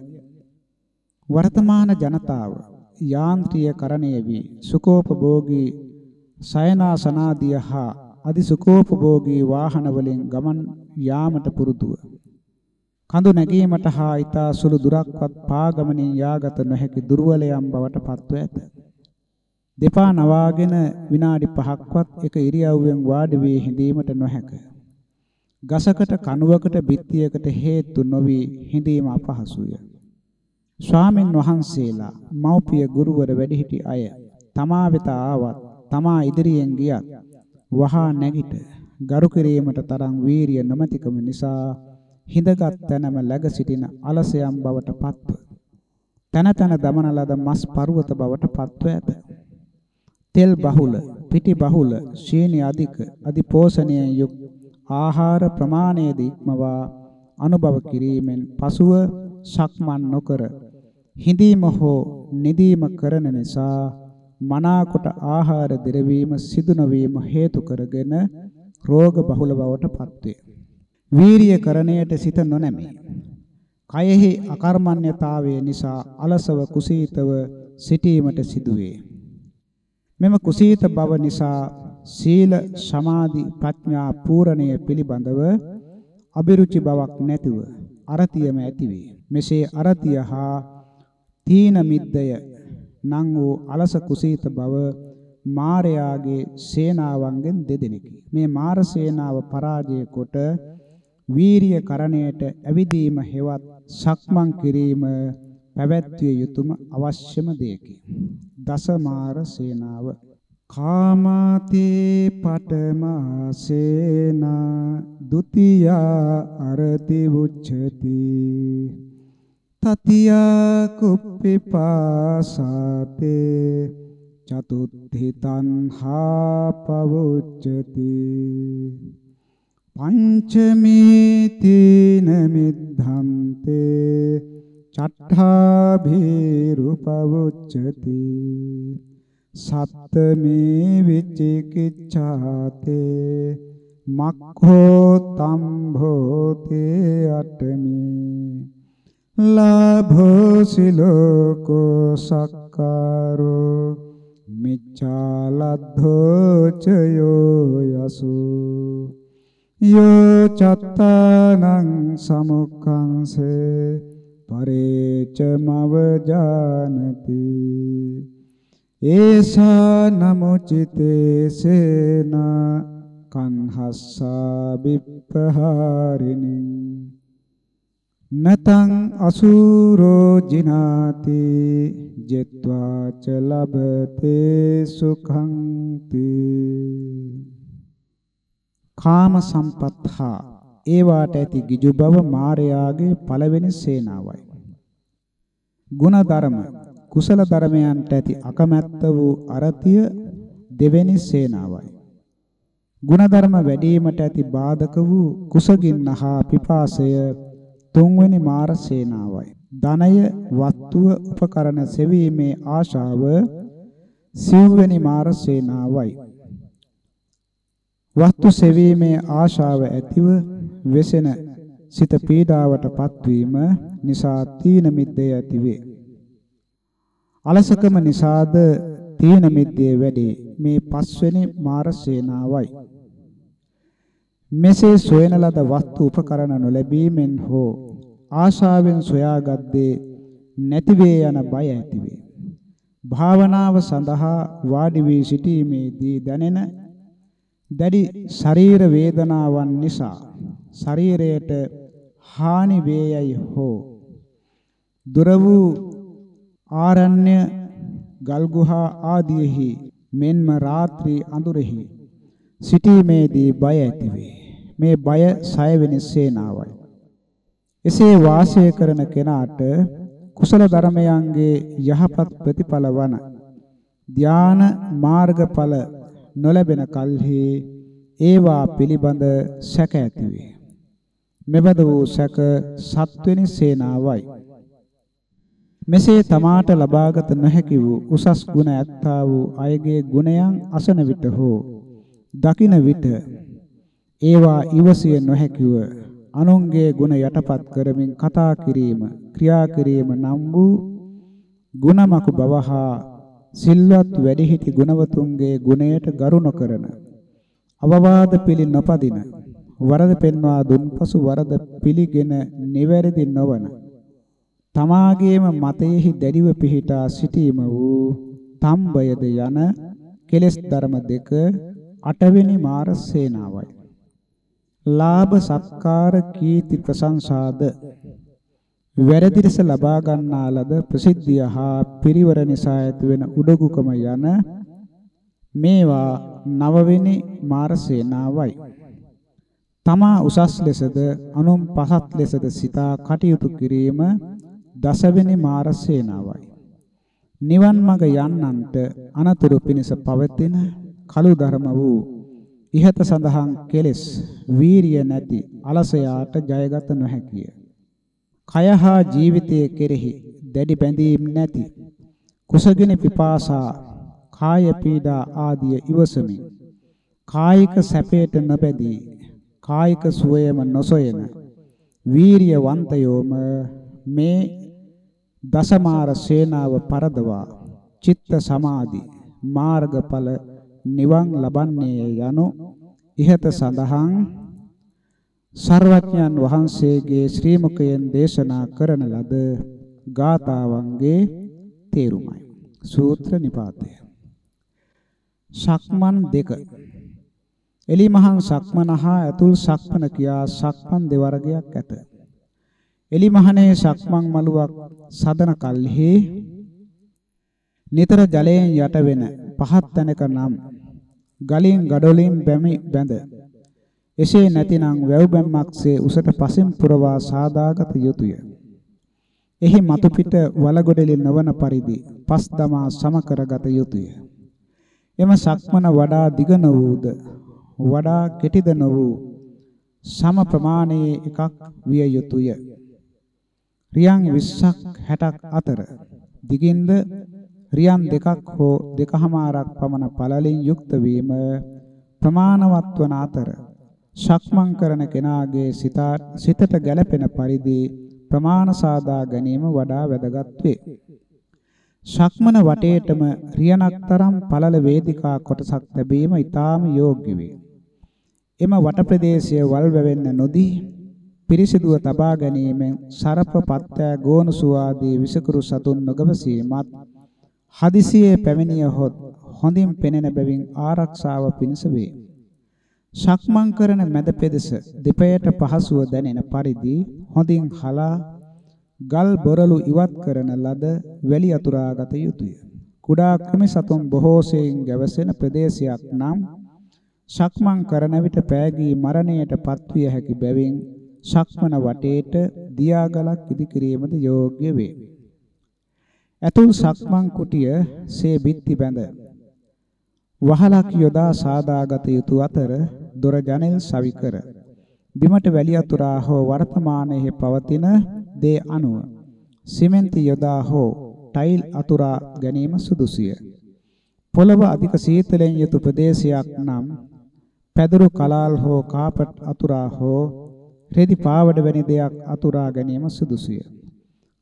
වර්තමාන ජනතාව යාන්ත්‍රීයකරණය වී සුකෝපභෝගී සයනාසනාදිය හා අදිසුකෝපභෝගී වාහන වලින් ගමන් යාමට පුරුදුව. කඳු නැගීමට හා ඊතා සුළු දුරක්වත් පාගමනින් යාගත නොහැකි දුර්වලයන් බවට පත්ව ඇත. දෙපා නවාගෙන විනාඩි 5ක්වත් එක ඉරියව්වෙන් වාඩි වී හිඳීමට නොහැක. ගසකට කණුවකට බිත්තියකට හේතු නොවි හිඳීම අපහසුය. ස්වාමින් වහන්සේලා මව්පිය ගුරුවර වැඩිහිටි අය තමා වෙත ආවත් තමා ඉදිරියෙන් ගියත් වහා නැගිට ගරු කිරීමට තරම් වීරිය නොමැතිකම නිසා හිඳගත් තැනම läග සිටින අලසයන් බවට පත්ව තන තන දමන ලද මස් පර්වත බවට පත්ව ඇත. තෙල් බහුල, පිටි බහුල, ශීනි අධික, අධිපෝෂණයෙන් යුක් ආහාර ප්‍රමාණයේද ඉක්මවා අනුභව කිරීමෙන් පසුව සක්මන් නොකර හිඳීම හෝ නිදීම කරන නිසා මනාකොට ආහාර දිරවීම සිදු නොවීම හේතු කරගෙන රෝග බහුල බවට පත්වේ. වීරිය කරණයට සිත නොනැමේ. කයෙහි අකර්මණ්‍යතාවය නිසා අලසව කුසීතව සිටීමට සිදුවේ. මෙම කුසීත බව නිසා සීල සමාධි ප්‍රඥා පූර්ණය පිළිබඳව අභිරුචි බවක් නැතිව අරතියම ඇතිවේ. මෙසේ අරතිය හා තීන මිද්දය නම් වූ අලස කුසීත බව මාරයාගේ සේනාවන්ගෙන් දෙදෙනෙකි. මේ මාර සේනාව පරාජය කොට වීරිය කරණයට ඇවිදීම හෙවත් සක්මන් කිරීම පැවැත්විය යුතුම අවශ්‍යම දෙයකි. දසමාර සේනාව. කාමාතේ පඨමා සේනා ဒ ුතියා අරති උච්චති. තතියා කුප්පිපාසාතේ චතුත්ථි තණ්හා පවුච්චති. පංචමේ තීන මිද්ධන්තේ චට්ඨා භීරුපවුච්චති සත්තමේ විචිකිච්ඡාතේ මක්ඛෝ තම්භෝතේ අටමේ ලාභෝ සිලෝකෝ සක්කාරෝ මිච්ඡාලද්ධෝ චයෝ යසු යෝ චත්තානං සමුක්ඛංසේ පරේච මව ජානති ඒසා නමුචිතේ සේන කන්හස්සා විප්පහාරිනින් නතං අසූරෝ ජිනාති ජෙත්වා ච ලබතේ සුඛං කාම සම්පත්හා ඒවාට ඇති ගිජු බව මායාගේ පළවෙනි සේනාවයි. ගුණධර්ම කුසල ධර්මයන්ට ඇති අකමැත්ත වූ අරතිය දෙවෙනි සේනාවයි. ගුණධර්ම වැඩිවීමට ඇති බාධක වූ කුසගින්න හා පිපාසය තුන්වෙනි මාර සේනාවයි. ධනය වස්තුව උපකරණ සෙවීමේ ආශාව සිව්වෙනි මාර සේනාවයි. වස්තු සෙවීමේ ආශාව ඇතිව වෙසෙන සිත පීඩාවට පත්වීම නිසා තීන මිද්දේ ඇතිවේ. අලසකම නිසාද තීන මිද්දේ වැඩි මේ පස්වෙනි මාර සේනාවයි. මෙසේ සොයන ලද වස්තු උපකරණ නොලැබීමෙන් හෝ ආශාවෙන් සොයාගත් දේ නැතිවේ යන බය ඇතිවේ. භාවනාව සඳහා වාඩි වී සිටීමේදී දැනෙන දැඩි ශරීර වේදනාවන් නිසා ශරීරයට හානි වේයයි හෝ දුර වූ ආරණ්‍ය ගල්ගුහා ආදීෙහි මෙන්ම රාත්‍රී අඳුරෙහි සිටීමේදී බය ඇතිවේ. මේ බය සයවෙනි සේනාවයි. එසේ වාසය කරන කෙනාට කුසල ධර්මයන්ගේ යහපත් ප්‍රතිඵල වන ධාන මාර්ගඵල නොලැබෙන කල්හි ඒවා පිළිබඳ සැක ඇතිවේ. මෙබඳ වූ සැක සත්වෙනි සේනාවයි. මෙසේ තමාට ලබාගත නොහැකි වූ උසස් ගුණ ඇත්තා වූ අයගේ ගුණයන් අසන විට හෝ දකින විට ඒවා ඉවසිය නොහැකිව අනුන්ගේ ගුණ යටපත් කරමින් කතා කිරීම ක්‍රියා කිරීම නම් වූ ගුණමක බව හා සිල්වත් වැඩිහිටි ගුණවතුන්ගේ ගුණයට ගරු නොකරන අවවාද පිළි නොපදින වරද පෙන්වා දුන්පසු වරද පිළිගෙන නිවැරදි නොවන තමාගේම මතයෙහි දැඩිව පිහිටා සිටීම වූ තම්බයද යන කෙලෙස් ධර්ම දෙක අටවෙනි මාර සේනාවයි. ලාභ සත්කාර කීර්ති ප්‍රශංසාද වැරදිරස ලබා ගන්නා ලද ප්‍රසිද්ධිය හා පිරිවර නිසා ඇතිවෙන උඩගුකම යන මේවා නවවෙනි මාර සේනාවයි. තමා උසස් ලෙසද අනුන් පහත් ලෙසද සිතා කටයුතු කිරීම දසවෙනි මාර සේනාවයි. නිවන් මඟ යන්නන්ට අනතුරු පිණිස පවතින කලු ධර්ම වූ ඉහත සඳහන් කෙලෙස් වීරිය නැති අලසයාට ජයගත නොහැකිය. කය හා ජීවිතයේ කෙරෙහි දැඩි බැඳීම් නැති කුසගිනි පිපාසා කාය පීඩා ආදිය ඉවසමින් කායික සැපයට නොබැදී කායික සුවයම නොසොයන වීරියවන්තයෝම මේ දසමාර සේනාව පරදවා චිත්ත සමාධි මාර්ගඵල නිවන් ලබන්නේ යනු ඉහත සඳහන් සර්වඥයන් වහන්සේගේ ශ්‍රී මුඛයෙන් දේශනා කරන ලද ගාථාවන්ගේ තේරුමයි. සූත්‍ර නිපාතය. සක්මන් දෙක. එලිමහන් සක්මන හා ඇතුල් සක්මන කියා සක්මන් දෙවර්ගයක් ඇත. එලිමහනේ සක්මන් මළුවක් සදන කල්හි නිතර ජලයෙන් යට වෙන පහත් තැනක නම් ගලින් ගඩොලින් බැමි බැඳ එසේ නැතිනම් වැව් බැම්මක්සේ උසට පසින් පුරවා සාදාගත යුතුය. එහි මතු පිට වලගොඩලි නොවන පරිදි පස් දමා සම කරගත යුතුය. එම සක්මන වඩා දිග නොවූද වඩා කෙටිද නොවූ සම ප්‍රමාණයේ එකක් විය යුතුය. රියන් 20ක් 60ක් අතර දිගින්ද රියන් දෙකක් හෝ දෙකහමාරක් පමණ පළලින් යුක්ත වීම ප්‍රමාණවත් වන අතර ශක්මන් කරන කෙනාගේ සිතට ගැළපෙන පරිදි ප්‍රමාණ සාදා ගැනීම වඩා වැදගත් වේ. ශක්මන වටේටම රියනක් තරම් පළල වේදිකා කොටසක් ලැබීම ඊටාම යෝග්‍ය වේ. එම වට ප්‍රදේශය වල් වැවෙන්න නොදී පිරිසිදුව තබා ගැනීමෙන් සරප පත්‍ය ගෝනුසු ආදී විසකුරු සතුන් නොගවසීමත් හදිසියේ පැමිණිය හොත් හොඳින් පෙනෙන බැවින් ආරක්ෂාව පිණිස වේ. ශක්මන් කරන මැද පෙදෙස දෙපයට පහසුව දැනෙන පරිදි හොඳින් හලා ගල් බොරළු ඉවත් කරන ලද වැලි අතුරාගත යුතුය. කුඩා ක්‍රම සතුන් බොහෝසෙයින් ගැවසෙන ප්‍රදේශයක් නම් ශක්මන් කරන විට පෑගී මරණයට පත්විය හැකි බැවින් ශක්මන වටේට දියාගලක් ඉදි කිරීමද යෝග්‍ය වේ. ඇතුල් සක්මන් කුටිය සේ බිත්ති බැඳ වහලක් යොදා සාදාගත යුතු අතර දොර ජනෙල් සවිකර බිමට වැලි අතුරා හෝ වර්තමානයේ පවතින දේ අනුව සිමෙන්ති යොදා හෝ ටයිල් අතුරා ගැනීම සුදුසුය. පොළව අධික සීතලෙන් යුතු ප්‍රදේශයක් නම් පැදුරු කලාල් හෝ කාපට් අතුරා හෝ රෙදි පාවඩ වැනි දෙයක් අතුරා ගැනීම සුදුසුය.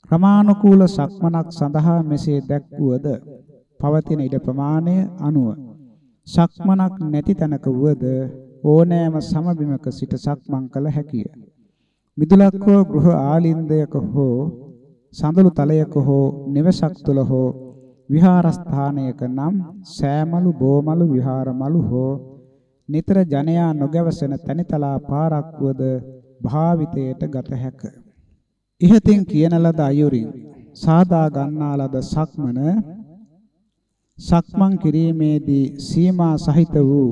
ක්‍රමානුකූල සක්මනක් සඳහා මෙසේ දැක්වුවද පවතින ඉඩ ප්‍රමාණය අනුව සක්මනක් නැති තැනක වුවද ඕනෑම සමබිමක සිට සක්මන් කළ හැකිය. මිදුලක් හෝ ගෘහ ආලින්දයක හෝ සඳලු තලයක හෝ නිවසක් තුල හෝ විහාරස්ථානයක නම් සෑමලු බෝමලු විහාරමලු හෝ නිතර ජනයා නොගැවසෙන තනිතලා පාරක් වද භාවිතයට ගත හැකිය. ඉහතින් කියන ලද අයුරින් සාදා ගන්නා ලද සක්මන සක්මන් කිරීමේදී සීමා සහිත වූ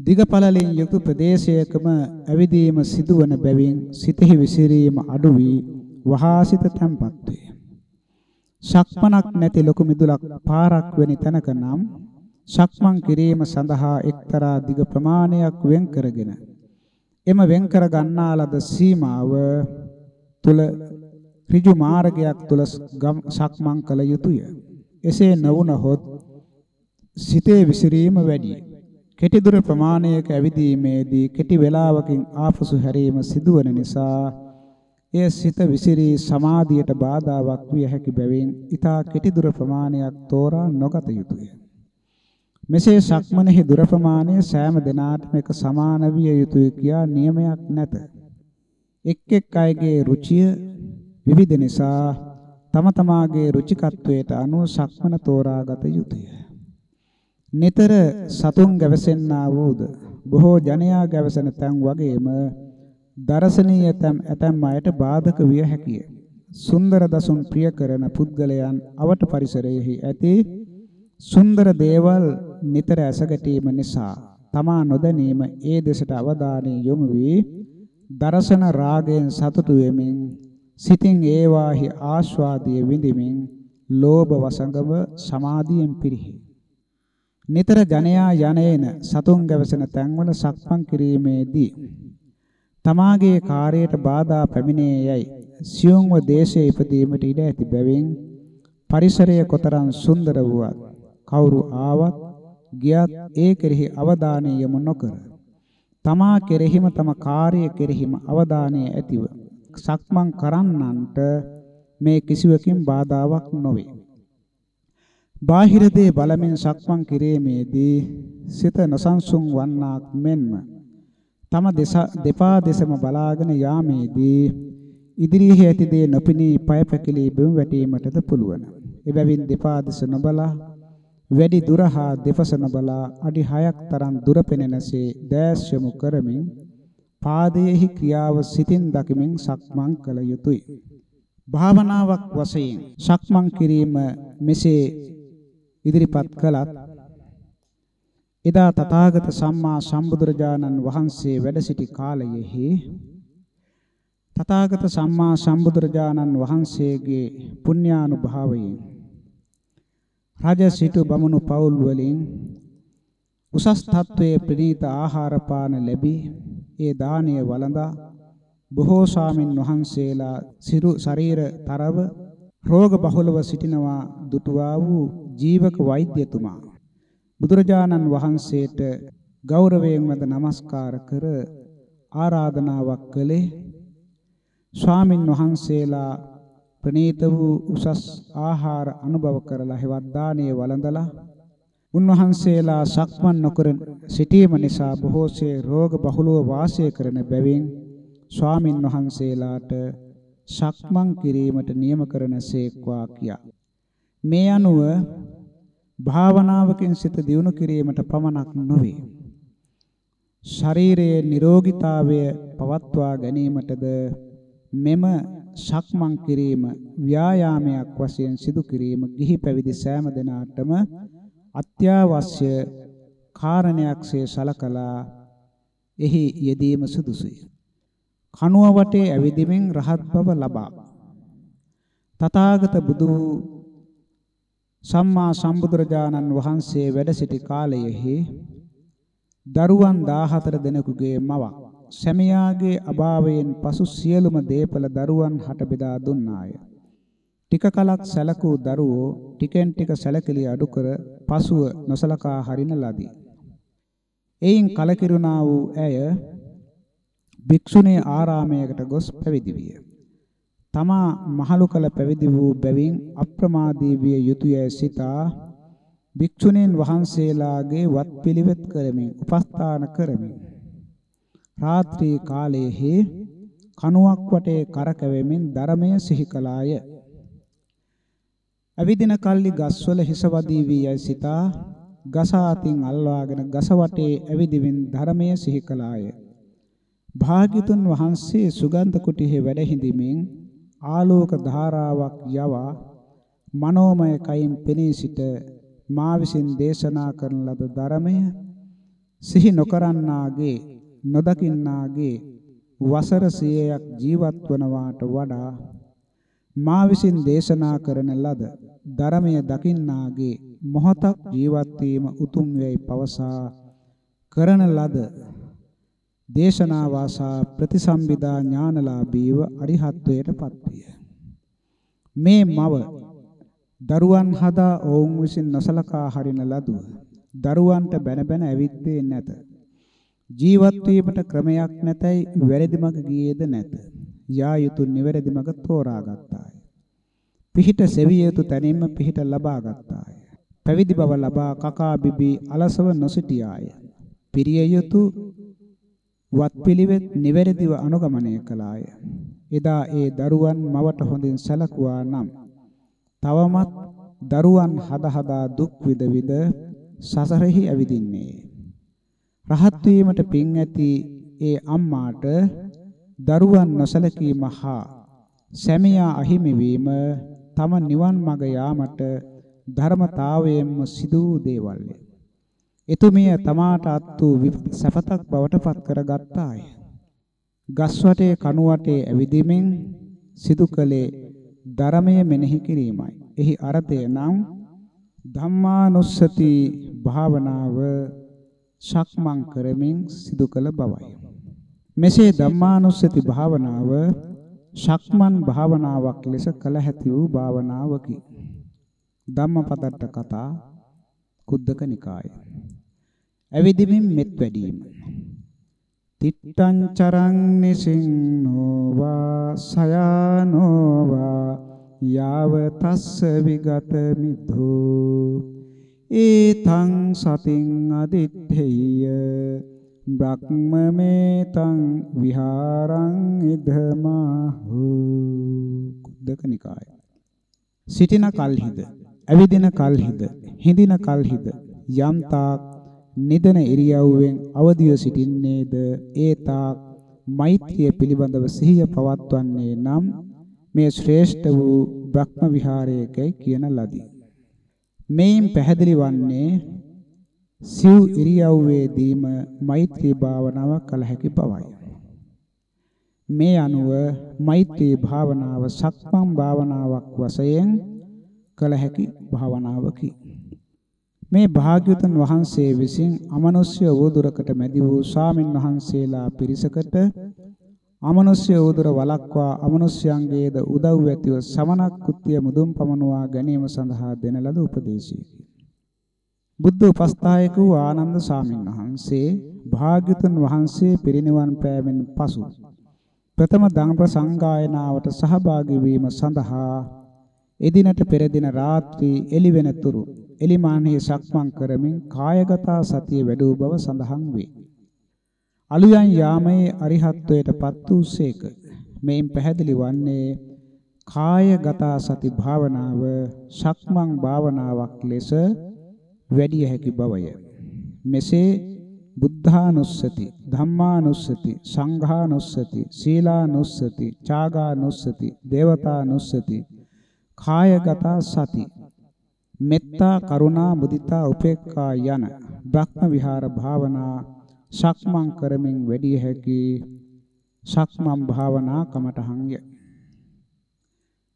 දිගපළලින් යුතු ප්‍රදේශයකම ඇවිදීම සිදුවන බැවින් සිතෙහි විසිරීම අඩු වී වහා සිත තැම්පත් වේ. සක්මනක් නැති ලොකු මිදුලක් පාරක් වැනි තැනක නම් සක්මන් කිරීම සඳහා එක්තරා දිග ප්‍රමාණයක් වෙන් කරගෙන එම වෙන් කර ගන්නා ලද සීමාව තුල ඍජු මාර්ගයක් තුල සක්මන් කළ යුතුය. එසේ නොවුනහොත් සිතේ විසිරීම වැඩි. කෙටි දුර ප්‍රමාණයක ඇවිදීමේදී කෙටි වේලාවකින් ආපසු හැරීම සිදුවන නිසා එය සිත විසිරී සමාධියට බාධාවක් විය හැකි බැවින් ඊතා කෙටි දුර ප්‍රමාණයක් තෝරා නොගත යුතුය. මෙසේ සක්මනෙහි දුර ප්‍රමාණය සෑම දිනාටම එක සමාන විය යුතුය කියා නියමයක් නැත. එක් එක් අයගේ රුචිය විවිධ නිසා තම තමාගේ රුචිකත්වයට අනුව සක්මන තෝරාගත යුතුය. නිතර සතුන් ගැවසෙන්නා වූද බොහෝ ජනයා ගැවසෙන තැන් වගේම දර්ශනීය ඇතැම් අයට බාධක විය හැකිය. සුන්දර දසුන් ප්‍රිය කරන පුද්ගලයන් අවට පරිසරයෙහි ඇති සුන්දර දේවල් නිතර ඇසගැටීම නිසා තමා නොදැනීම ඒ දෙසට අවධානය යොමු වී දර්ශන රාගයෙන් සතුටු වෙමින් සිතින් ඒවාහි ආස්වාදයේ විඳිමින් ලෝභ වසඟව සමාධියෙන් පිරිහි. නිතර ජනයා යනේන සතුන් ගැවසෙන තැන්වල සක්මන් කිරීමේදී තමාගේ කාර්යයට බාධා පැමිණේ යයි සියුම්ව දේශයේ ඉපදීමට ඉඩ ඇති බැවින් පරිසරය කොතරම් සුන්දර වුවත් කවුරු ආවත් ගියත් ඒ කෙරෙහි අවධානය යොමු නොකර තමා කෙරෙහිම තම කාර්යය කෙරෙහිම අවධානය ඇතිව සක්මන් කරන්නන්ට මේ කිසිවකින් බාධාවක් නොවේ. බාහිර දේ බලමින් සක්මන් කිරීමේදී සිත නොසන්සුන් වන්නාක් මෙන්ම තම දෙපා දෙසම බලාගෙන යාමේදී ඉදිරියේ ඇති දේ නොපිනී පය පැකිලී බිම වැටීමටද පුළුවන්. එබැවින් දෙපා දෙස නොබලා වැඩි දුර හා දෙපස නොබලා අඩි 6ක් තරම් දුර පෙනෙනසේ දැස් යොමු කරමින් පාදයේහි ක්‍රියාව සිතින් දකිමින් සක්මන් කළ යුතුය. භාවනාවක් වශයෙන් සක්මන් කිරීම මෙසේ ඉදිරිපත් කළත් එදා තථාගත සම්මා සම්බුදුරජාණන් වහන්සේ වැඩ සිටි කාලයෙහි තථාගත සම්මා සම්බුදුරජාණන් වහන්සේගේ පුණ්‍යානුභාවයෙන් රජ සිටු බමුණු පවුල් වලින් උසස් තත්වයේ ප්‍රණීත ආහාර පාන ලැබී ඒ දානය වළඳා බොහෝ ස්වාමින් වහන්සේලා සිරු ශරීර තරව රෝග බහුලව සිටිනවා දුටුවා වූ ජීවක වෛද්‍යතුමා. බුදුරජාණන් වහන්සේට ගෞරවයෙන් වද නමස්කාර කර ආරාධනාවක් කළේ ස්වාමින් වහන්සේලා ප්‍රණීත වූ උසස් ආහාර අනුභව කරලා හෙවත් දානීය වළඳලා උන්වහන්සේලා සක්මන් නොකර සිටීම නිසා බොහෝසේ රෝග බහුලව වාසය කරන බැවින් ස්වාමින් වහන්සේලාට සක්මන් කිරීමට නියම කරන සේක්වා කියා. මේ අනුව භාවනාවකින් සිත දියුණු කිරීමට පමණක් නොවේ. ශරීරයේ නිරෝගීතාවය පවත්වා ගැනීමටද මෙම සක්මන් කිරීම ව්‍යායාමයක් වශයෙන් සිදු කිරීම ගිහි පැවිදි සෑම දෙනාටම අත්‍යවශ්‍ය කාරණයක්සේ සලකලා එහි යෙදීම සුදුසුය. කණුව වටේ ඇවිදිමින් රහත් බව ලබා තථාගත බුදු සම්මා සම්බුදුරජාණන් වහන්සේ වැඩ සිටි කාලයෙහි දරුවන් 14 දෙනෙකුගේ මවක් සැමියාගේ අභාවයෙන් පසු සියලුම දේපල දරුවන් හට බෙදා දුන්නාය. ටික කලක් සැලකූ දරුවෝ ටිකෙන් ටික සැලකිලි අඩු කර පසුව නොසලකා හරින ලදී. එයින් කලකිරුණා වූ ඇය භික්ෂුණී ආරාමයකට ගොස් පැවිදි විය. තමා මහලු කල පැවිදි වූ බැවින් අප්‍රමාදී විය යුතුය සිතා භික්ෂුණීන් වහන්සේලාගේ වත්පිළිවෙත් කරමින් උපස්ථාන කරමින් රාත්‍රී කාලයේහි කණුවක් වටේ කරකැවෙමින් ධර්මය සිහි කළාය. අවිදින කල්ලි ගස්වල හිස වදී වී යයි සිතා ගස අතින් අල්වාගෙන ගස වටේ ඇවිදිමින් ධර්මය සිහි කළාය. භාග්‍යතුන් වහන්සේ සුගන්ධ කුටියේ වැඩ හිඳිමින් ආලෝක ධාරාවක් යවා මනෝමය කයින් පෙනී සිට මා විසින් දේශනා කරන ලද ධර්මය සිහි නොකරන්නාගේ නොදකින්නාගේ වසර 100ක් ජීවත් වනවාට වඩා මා විසින් දේශනා කරන ලද ධර්මය දකින්නාගේ මොහොතක් ජීවත් වීම උතුම් වෙයි පවසා කරන ලද දේශනා වාසා ප්‍රතිසම්බිදා ඥානලාභීව අරිහත්වයට පත්විය. මේ මව දරුවන් හදා ඔවුන් විසින් නොසලකා හරින ලදුව දරුවන්ට බැන බැන ඇවිද්දේ නැත. ජීවත් වීමට ක්‍රමයක් නැතයි වැරදි මඟ ගියේද නැත. යා යුතු නිවැරදි මඟ තෝරාගත්තාය. පිහිට සෙවිය යුතු තැනින්ම පිහිට ලබා ගත්තාය. පැවිදි බව ලබා කකා බිබී අලසව නොසිටියාය. පිරිය යුතු වත්පිළිවෙත් නිවැරදිව අනුගමනය කළාය. එදා ඒ දරුවන් මවට හොඳින් සැලකුවා නම් තවමත් දරුවන් හද හදා දුක් විඳ විඳ සසරෙහි ඇවිදින්නේ. රහත් වීමට පින් ඇති ඒ අම්මාට දරුවන් නොසලකීම හා සැමියා අහිමි වීම තම නිවන් මඟ යාමට ධර්මතාවයෙන්ම සිදු වූ දේවල්ය. එතුමිය තමාට අත් වූ සැපතක් බවට පත් කරගත්තාය. ගස් වටේ කණු වටේ ඇවිදීමෙන් සිදු කළේ ධර්මය මෙනෙහි කිරීමයි. එහි අර්ථය නම් ධම්මානුස්සති භාවනාව ශක්මන් කරමින් සිදු කළ බවයි. මෙසේ ධම්මානුස්සති භාවනාව ශක්මන් භාවනාවක් ලෙස කළ හැකි වූ භාවනාවකි. ධම්මපදට්ට කතා කුද්දක නිකාය. ඇවිදිමින් මෙත් වැඩීම. තිට්ඨං චරං නිසින්නෝවා සයානෝවා යාව තස්ස විගත මිද්ධෝ ඒතං සතින් අදිත්තේය බ්‍රහ්මමේතං විහාරං ඉදමාහු කුද්දක නිකාය සිටින කල්හිද ඇවිදින කල්හිද හිඳින කල්හිද යම්තාක් නිදන ඉරියව්වෙන් අවදිව සිටින්නේද ඒ තාක් මෛත්‍රිය පිළිබඳව සිහිය පවත්වන්නේ නම් මේ ශ්‍රේෂ්ඨ වූ බ්‍රහ්ම විහාරයකයි කියන ලදී. මේන් පැහැදිලි වන්නේ සිව් ඉරියව්වේදීම මෛත්‍රී භාවනාව කළ හැකි බවයි. මේ අනුව මෛත්‍රී භාවනාව සක්මන් භාවනාවක් වශයෙන් කළ හැකි භාවනාවකි. මේ භාග්‍යවතුන් වහන්සේ විසින් අමනුෂ්‍ය වූදුරකට මැදි වූ ස්වාමින් වහන්සේලා පිරිසකට අමනුෂ්‍ය වූදුර වලක්වා අමනුෂ්‍යයන්ගේද උදව් ඇතිව සමනක් කුත්‍ය මුදුන් පමනුවා ගැනීම සඳහා දෙන ලද උපදේශයකි. බුද්ධ උපස්ථායක වූ ආනන්ද ස්වාමින් වහන්සේ භාග්‍යවතුන් වහන්සේ පිරිනිවන් පෑමෙන් පසු ප්‍රථම ධම්ම සංගායනාවට සහභාගී වීම සඳහා එදිනට පෙර දින රාත්‍රී එළි වෙනතුරු එලිමානෙහි සක්මන් කරමින් කායගත සතිය වැඩූ බව සඳහන් වේ. අලුයන් යාමේ අරිහත්වයට පත් වූසේක. මේන් පැහැදිලි වන්නේ කායගත සති භාවනාව සක්මන් භාවනාවක් ලෙස වැඩි හැකි බවය. මෙසේ බුද්ධානුස්සති ධම්මානුස්සති සංඝානුස්සති සීලානුස්සති චාගානුස්සති දේවතානුස්සති කායගත සති මෙත්තා කරුණා මුදිතා උපේක්ඛා යන බ්‍රහ්ම විහාර භාවනා සක්මන් කරමින් වැඩි හැකි සක්මන් භාවනා කමටහංය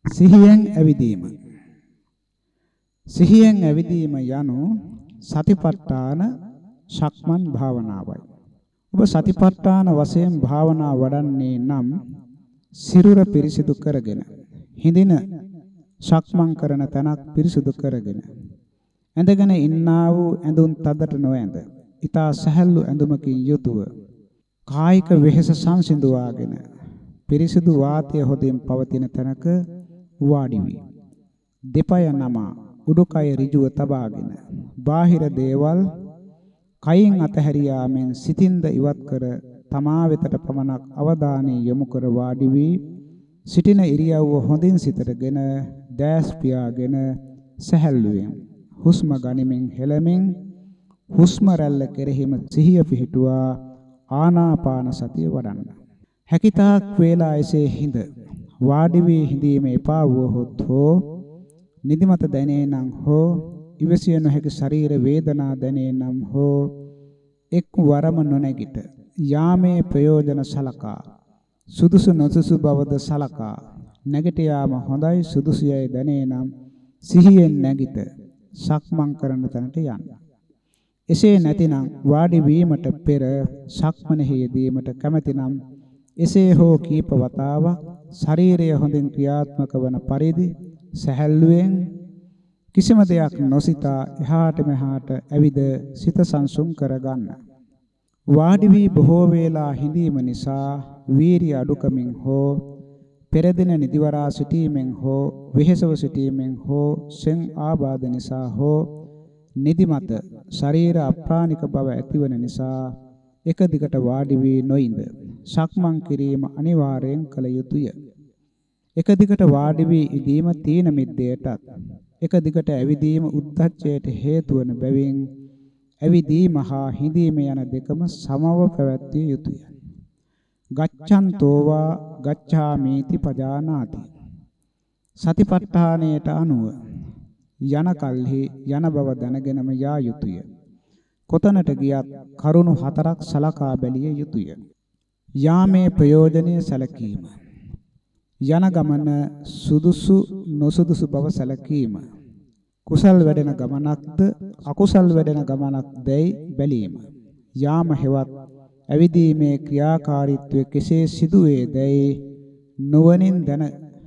සිහියෙන් ඇවිදීම සිහියෙන් ඇවිදීම යනු සතිපට්ඨාන සක්මන් භාවනාවයි. ඔබ සතිපට්ඨාන වශයෙන් භාවනා වඩන්නේ නම් සිරුර පිරිසිදු කරගෙන හිඳින සක්මන් කරන තැනක් පිරිසුදු කරගෙන ඇඳගෙන ඉන්නා වූ ඇඳුම් තදට නොඇඳ ඊතා සැහැල්ලු ඇඳුමකින් යුතුව කායික වෙහෙස සංසිඳුවාගෙන පිරිසිදු වාතය හොදින් පවතින තැනක වාඩි වී දෙපය නමා උඩුකය ඍජුව තබාගෙන බාහිර දේවල් කයින් අතහැරියාමෙන් සිතින්ද ඉවත් කර තමා වෙතට පමණක් අවධානය යොමු කර වාඩි වී සිටින ඉරියව්ව හොඳින් සිතටගෙන දෑස් පියාගෙන සැහැල්ලුවෙන් හුස්ම ගනිමින් හෙළමින් හුස්ම රැල්ල කෙරෙහිම සිහිය පිහිටුවා ආනාපාන සතිය වඩන්න. හැකිතාක් වේලා එසේ හිඳ වාඩි වී හිඳීම එපා වූහොත් හෝ නිදිමත දැනේ නම් හෝ ඉවසිය නොහැකි ශරීර වේදනා දැනේ නම් හෝ එක් වරම නොනැගිට යාමේ ප්‍රයෝජන සලකා සුදුසු නොසුසු බවද සලකා නැගිට යාම හොඳයි සුදුසුයයි දැනේ නම් සිහියෙන් නැගිට සක්මන් කරන තැනට යන්න. එසේ නැතිනම් වාඩි වීමට පෙර සක්මනෙහි යෙදීමට කැමැතිනම් එසේ හෝ කීප වතාවක් ශරීරය හොඳින් ක්‍රියාත්මක වන පරිදි සැහැල්ලුවෙන් කිසිම දෙයක් නොසිතා එහාට මෙහාට ඇවිද සිත සංසුන් කරගන්න. වාඩි වී බොහෝ වේලා හිඳීම නිසා වීරිය අඩුකමින් හෝ පෙරදින නිදිවරා සිටීමෙන් හෝ වෙහෙසව සිටීමෙන් හෝ සෙන් ආබාධ නිසා හෝ නිදිමත ශරීර අප්‍රාණික බව ඇතිවන නිසා එක දිගට වාඩි වී නොඉඳ සක්මන් කිරීම අනිවාර්යෙන් කළ යුතුය. එක දිගට වාඩි වී ඉදීම තීන මිද්දයටත් එක දිගට ඇවිදීම උද්දච්චයට හේතු වන බැවින් ඇවිදීම හා හිඳීම යන දෙකම සමව පැවැත්විය යුතුය. ගච්ඡන්තෝවා ගච්ඡාමීති පජානාති. සතිපට්ඨානයට අනුව යන කල්හි යන බව දැනගෙනම යා යුතුය. කොතනට ගියත් කරුණු හතරක් සලකා බැලිය යුතුය. යාමේ ප්‍රයෝජනීය සැලකීම. යන ගමන සුදුසු නොසුදුසු බව සැලකීම. කුසල් වැඩෙන ගමනක්ද අකුසල් වැඩෙන ගමනක්දයි බැලීම. යාම හෙවත් ඇවිදීමේ ක්‍රියාකාරීත්වය කෙසේ සිදුවේදයි නුවණින් දැන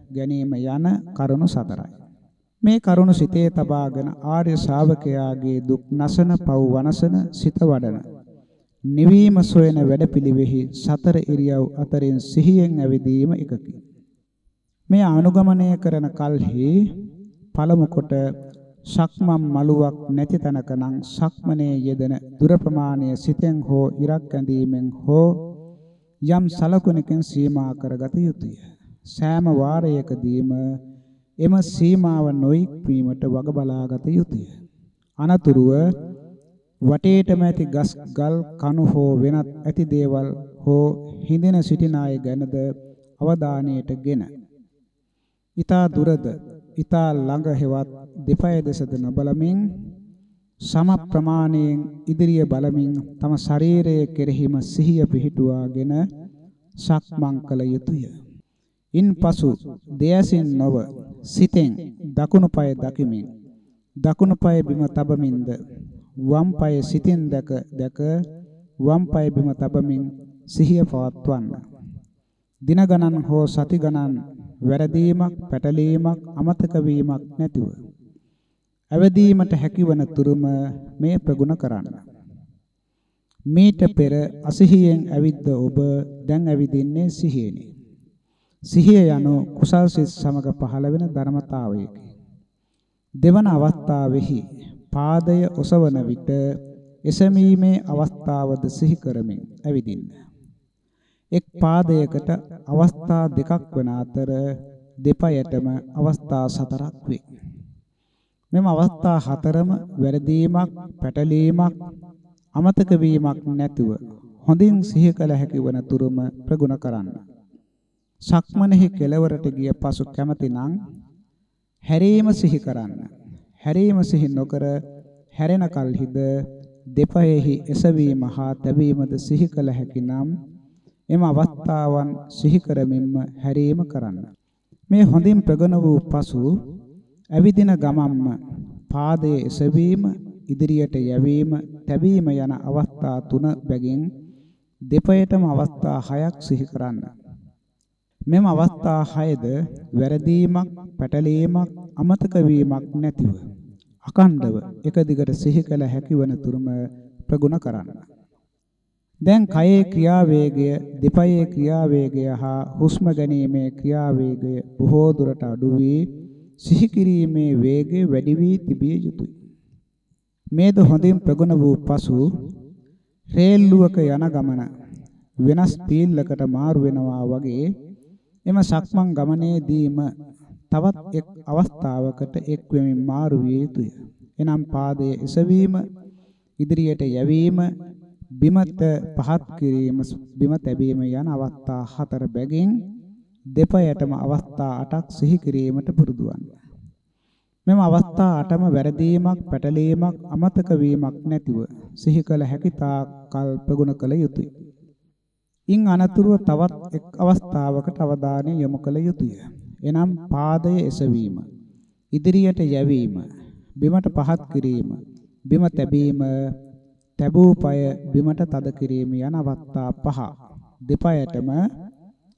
ගැනීම යන කරුණු සතරයි. මේ කරුණු සිතේ තබාගෙන ආර්ය ශාවකයාගේ දුක් නසන පව් වනසන සිත වඩන නිවීම සොයන වැඩපිළිවෙහි සතර ඉරියව් අතරින් සිහියෙන් ඇවිදීම එකකි. මේ අනුගමනය කරන කල්හි පළමු කොට සක්මන් මළුවක් නැති තැනකනම් සක්මනේ යෙදෙන දුර ප්‍රමාණය සිතෙන් හෝ ඉරක් ඇඳීමෙන් හෝ යම් සලකුණකින් සීමා කරගත යුතුය. සෑම වාරයකදීම එම සීමාව නොඉක්වීමට වග බලාගත යුතුය. අනතුරුව වටේටම ඇති ගස් ගල් කණු හෝ වෙනත් ඇති දේවල් හෝ හිඳෙන සිටින අය ගැනද අවධානයටගෙන ඊතා දුරද ඊතා ළඟ හෙවත් දෙපය දෙසද නොබලමින් සම ප්‍රමාණයෙන් ඉදිරිය බලමින් තම ශරීරයේ කෙරෙහිම සිහිය පිහිටුවාගෙන සක්මන් කළ යුතුය. ඉන්පසු දෙයසින් නොව සිතෙන් දකුණු පාය දකිමින් දකුණු පාය බිම තබමින්ද වම් පාය සිතින් දැක දැක වම් පාය බිම තබමින් සිහිය පවත්වන්න. දින ගණන් හෝ සති ගණන් වැරදීමක්, පැටලීමක්, අමතක වීමක් නැතිව ඇවදීමට හැකිවන තුරුම මේ ප්‍රගුණ කරන්න. මීට පෙර අසිහියෙන් ඇවිද්ද ඔබ දැන් ඇවිදින්නේ සිහියෙනි. සිහිය යනු කුසල් සිත් සමග පහළ වෙන ධර්මතාවයකි. දෙවන අවස්ථාවෙහි පාදය ඔසවන විට එසමීමේ අවස්ථාවද සිහි කරමින් ඇවිදින්න. එක් පාදයකට අවස්ථා දෙකක් වන අතර දෙපයටම අවස්ථා හතරක් වේ. මෙම අවස්ථා හතරම වැරදීමක්, පැටලීමක්, අමතක වීමක් නැතුව හොඳින් සිහි කළ හැකි වන තුරුම ප්‍රගුණ කරන්න. සක්මනෙහි කෙලවරට ගිය පසු කැමතිනම් හැරීම සිහි කරන්න. හැරීම සිහි නොකර හැරෙන කල්හිද දෙපයෙහි එසවීම හා තැබීමද සිහි කළ හැකිනම් එම අවස්ථාවන් සිහි කරමින්ම හැරීම කරන්න. මේ හොඳින් ප්‍රගුණ වූ පසු ඇවිදින ගමම්ම පාදයේ එසවීම, ඉදිරියට යැවීම, තැබීම යන අවස්ථා තුන බැගින් දෙපයටම අවස්ථා හයක් සිහි කරන්න. මෙම අවස්ථා හයද වැරදීමක්, පැටලීමක්, අමතක වීමක් නැතිව අකණ්ඩව එක දිගට සිහි කළ හැකි වන තුරුම ප්‍රගුණ කරන්න. දැන් කයේ ක්‍රියාවේගය දෙපයේ ක්‍රියාවේගය හා හුස්ම ගැනීමේ ක්‍රියාවේගය බොහෝ දුරට අඩු වී සිහි කිරීමේ වේගය වැඩි වී තිබිය යුතුය. මේද හොඳින් ප්‍රගුණ වූ පසු රේල්ලුවක යන ගමන වෙනස් පීල්ලකට මාරු වෙනවා වගේ එම සක්මන් ගමනේදීම තවත් එක් අවස්ථාවකට එක් වෙමින් මාරු විය යුතුය. එනම් පාදයේ එසවීම ඉදිරියට යැවීම බිමත පහත් කිරීම බිම තැබීම යන අවස්ථා හතර බැගින් දෙපයටම අවස්ථා 8ක් සිහි කිරීමට පුරුදු වන්න. මෙම අවස්ථා අටම වැරදීමක්, පැටලීමක්, අමතක වීමක් නැතිව සිහි කළ හැකි තාකල් ප්‍රගුණ කළ යුතුය. ඉන් අනතුරුව තවත් එක් අවස්ථාවකට අවධානය යොමු කළ යුතුය. එනම් පාදය එසවීම, ඉදිරියට යැවීම, බිමට පහත් කිරීම, බිම තැබීම, තැබූ পায় බිමට තද කිරීම යන අවස්ථා පහ දෙපයටම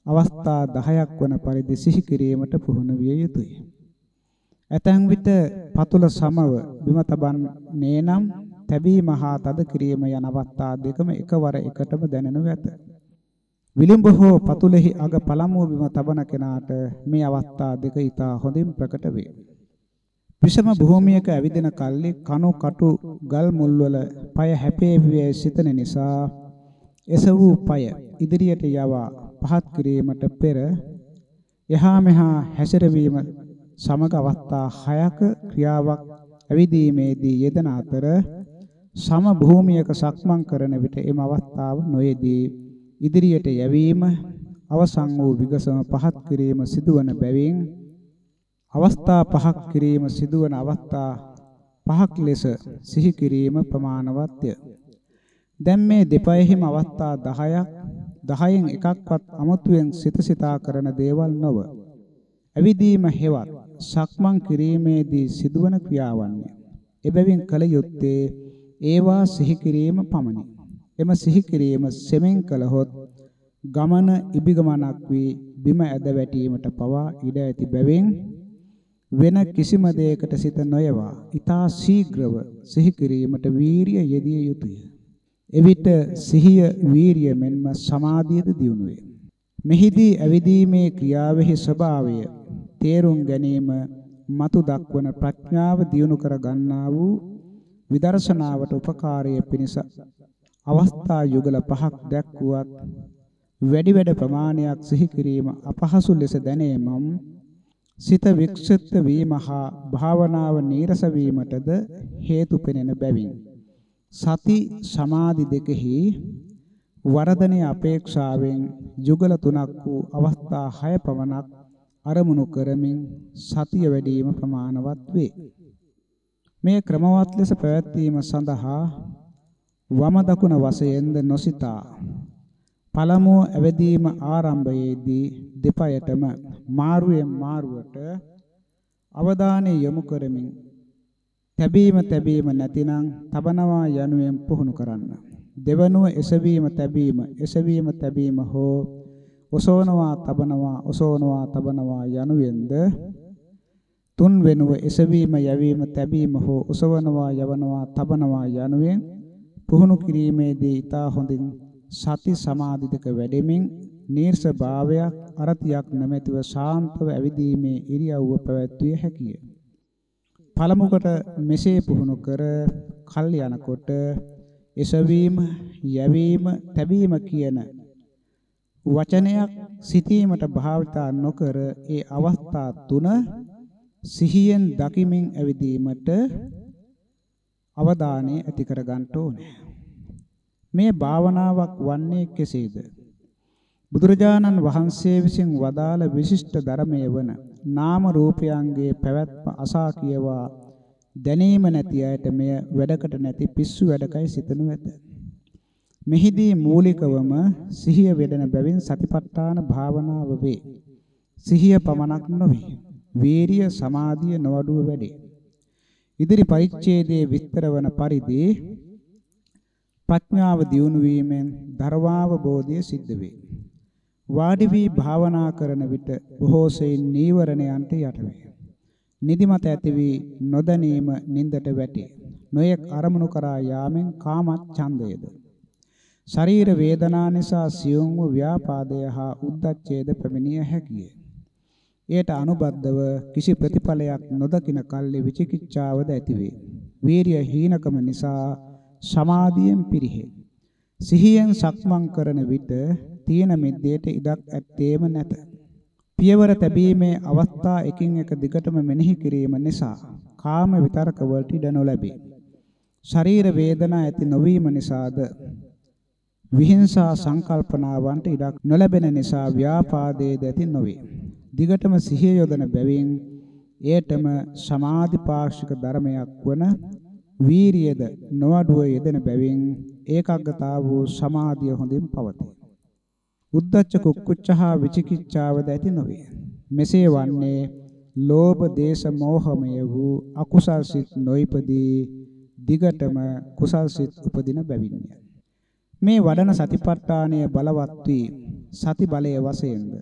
අවස්ථා 10ක් වන පරිදි සිහි කිරීමට පුහුණු විය යුතුය. ඇතැම් විට පතුල සමව බිම තබන්නේ නම් තැබීම හා තද කිරීම යන අවස්ථා දෙකම එකවර එකටම දැනෙනු ඇත. විලිඹ හෝ පතුලෙහි අග පළමුව බිම තබන කෙනාට මේ අවස්ථා දෙක ඊට හොඳින් ප්‍රකට වේ. විෂම භූමියක ඇවිදින කල්ලි කණු කටු ගල් මුල්වල পায় හැපේවිය සිතන නිසා එසවූ পায় ඉදිරියට යවා පහත් කිරීමට පෙර එහා මෙහා හැසිරවීම සමග අවස්ථා 6ක ක්‍රියාවක් ඇවිදීමේදී යෙදෙන අතර සම භූමියක සක්මන් කරන විට එම අවස්ථාව නොයේදී ඉදිරියට යැවීම අවසන් වූ විගසම පහත් කිරීම සිදුවන බැවින් අවස්ථා පහක් කිරීම සිදුවන අවස්ථා පහක් ලෙස සිහි කිරීම ප්‍රමාණවත්ය. දැන් මේ දෙපයෙහිම අවස්ථා 10ක් 10න් එකක්වත් අමුතුවෙන් සිත සිතා කරන දේවල් නොව. ඇවිදීම හෙවත් සක්මන් කිරීමේදී සිදුවන ක්‍රියාවන්ය. එබැවින් කල යුත්තේ ඒවා සිහි කිරීම පමණි. එම සිහි කිරීම සෙමෙන් කළහොත් ගමන ඉබිගමනක් වී බිම ඇද වැටීමට පවා ඉඩ ඇති බැවින් වෙන කිසිම දෙයකට සිත නොයවා ඊතා ශීඝ්‍රව සිහි කිරීමට වීරිය යෙදිය යුතුය. එවිට සිහිය වීරිය මෙන්ම සමාධියද දියුණු වේ. මෙහිදී ඇවිදීමේ ක්‍රියාවෙහි ස්වභාවය තේරුම් ගැනීම මතු දක්වන ප්‍රඥාව දියුණු කර ගන්නා වූ විදර්ශනාවට උපකාරයේ පිණිස අවස්ථා යුගල පහක් දැක්වුවත් වැඩි වැඩ ප්‍රමාණයක් සිහි කිරීම අපහසු ලෙස දැනීමම් සිත වික්ෂිප්ත වීම හා භාවනාව නීරස වීමටද හේතු පෙනෙන බැවින් සති සමාධි දෙකෙහි වර්ධනයේ අපේක්ෂාවෙන් යුගල තුනක් වූ අවස්ථා 6 පමණක් අරමුණු කරමින් සතිය වැඩිම ප්‍රමාණවත් වේ. මේ ක්‍රමවත් ලෙස පැවැත්වීම සඳහා වම දකුණ වශයෙන්ද නොසිතා පළමුව ඇවැදීම ආරම්භයේදී දෙපයටම මාරුවෙන් මාරුවට අවධානය යොමු කරමින් තැබීම තැබීම නැතිනම් තබනවා යනුවෙන් පුහුණු කරන්න. දෙවනුව එසවීම තැබීම එසවීම තැබීම හෝ ඔසවනවා තබනවා ඔසවනවා තබනවා යනුවෙන්ද තුන් වෙනුව එසවීම යැවීම තැබීම හෝ ඔසවනවා යවනවා තබනවා යනුවෙන් පුහුණු කිරීමේදී ඊට හොඳින් සති සමාධි දෙක වැඩෙමින් නීර්ස භාවයක් අරතියක් නැමැතිව ශාන්තව ඇවිදීමේ ඉරියව්ව පැවැත්විය හැකිය. පළමු කොට මෙසේ පුහුණු කර කල් යනකොට එසවීම, යැවීම, තැබීම කියන වචනයක් සිතීමට භාවිතා නොකර ඒ අවස්ථා තුන සිහියෙන් දකිමින් ඇවිදීමට අවධානය ඇති කර ගන්න ඕනේ. මේ භාවනාවක් වන්නේ කෙසේද? බුදුරජාණන් වහන්සේ විසින් වදාළ විශිෂ්ට ධර්මයේ වන නාම රූපයන්ගේ පැවැත්ම අසා කියවා දැනීම නැති අයට මෙය වැඩකට නැති පිස්සු වැඩකයි සිතනු ඇත. මෙහිදී මූලිකවම සිහිය වෙදෙන බැවින් සතිපට්ඨාන භාවනාව වේ. සිහිය පමණක් නොවේ. වීරිය සමාධිය නොවඩුව වැඩේ. ඉදිරි පරිච්ඡේදයේ විස්තර වන පරිදි ප්‍රඥාව දියුණු වීමෙන් ධර්මාවබෝධය සිද්ධ වේ. වාඩි වී භාවනා කරන විට බොහෝ සෙයින් නීවරණයන්ට යට වේ. නිදිමත ඇති වී නොදැනීම නින්දට වැටේ. නොයෙක් අරමුණු කරා යාමෙන් කාමත් ඡන්දයේද. ශරීර වේදනා නිසා සියුම් වූ ව්‍යාපාදය හා උද්දච්චයේද පැමිණිය හැකිය. එයට අනුබද්ධව කිසි ප්‍රතිඵලයක් නොදකින කල්ලි විචිකිච්ඡාවද ඇතිවේ. වීරිය හීනකම නිසා සමාධියෙන් පිරිහේ. සිහියෙන් සක්මන් කරන විට තීන මිද්දේට ඉඩක් ඇත්තේම නැත. පියවර තැබීමේ අවස්ථා එකින් එක දිගටම මෙනෙහි කිරීම නිසා කාම විතරක වලට ඉඩ නොලැබේ. ශරීර වේදනා ඇති නොවීම නිසාද විහිංසා සංකල්පනාවන්ට ඉඩක් නොලැබෙන නිසා ව්‍යාපාදයේ දැති නොවේ. දිගටම සිහිය යොදන බැවින් එයටම සමාධි පාක්ෂික ධර්මයක් වන වීරියද නොඅඩුව යෙදෙන බැවින් ඒකාග්‍රතාව වූ සමාධිය හොඳින් පවතී. උද්දච්ච කුක්කුච්චහා විචිකිච්ඡාවද ඇති නොවේ. මෙසේ වන්නේ ලෝභ දේශ මෝහමය වූ අකුසල් සිත් නොයිපදී දිගටම කුසල් සිත් උපදින බැවින්ය. මේ වඩන සතිපට්ඨානය බලවත් වී සති බලයේ වශයෙන්ද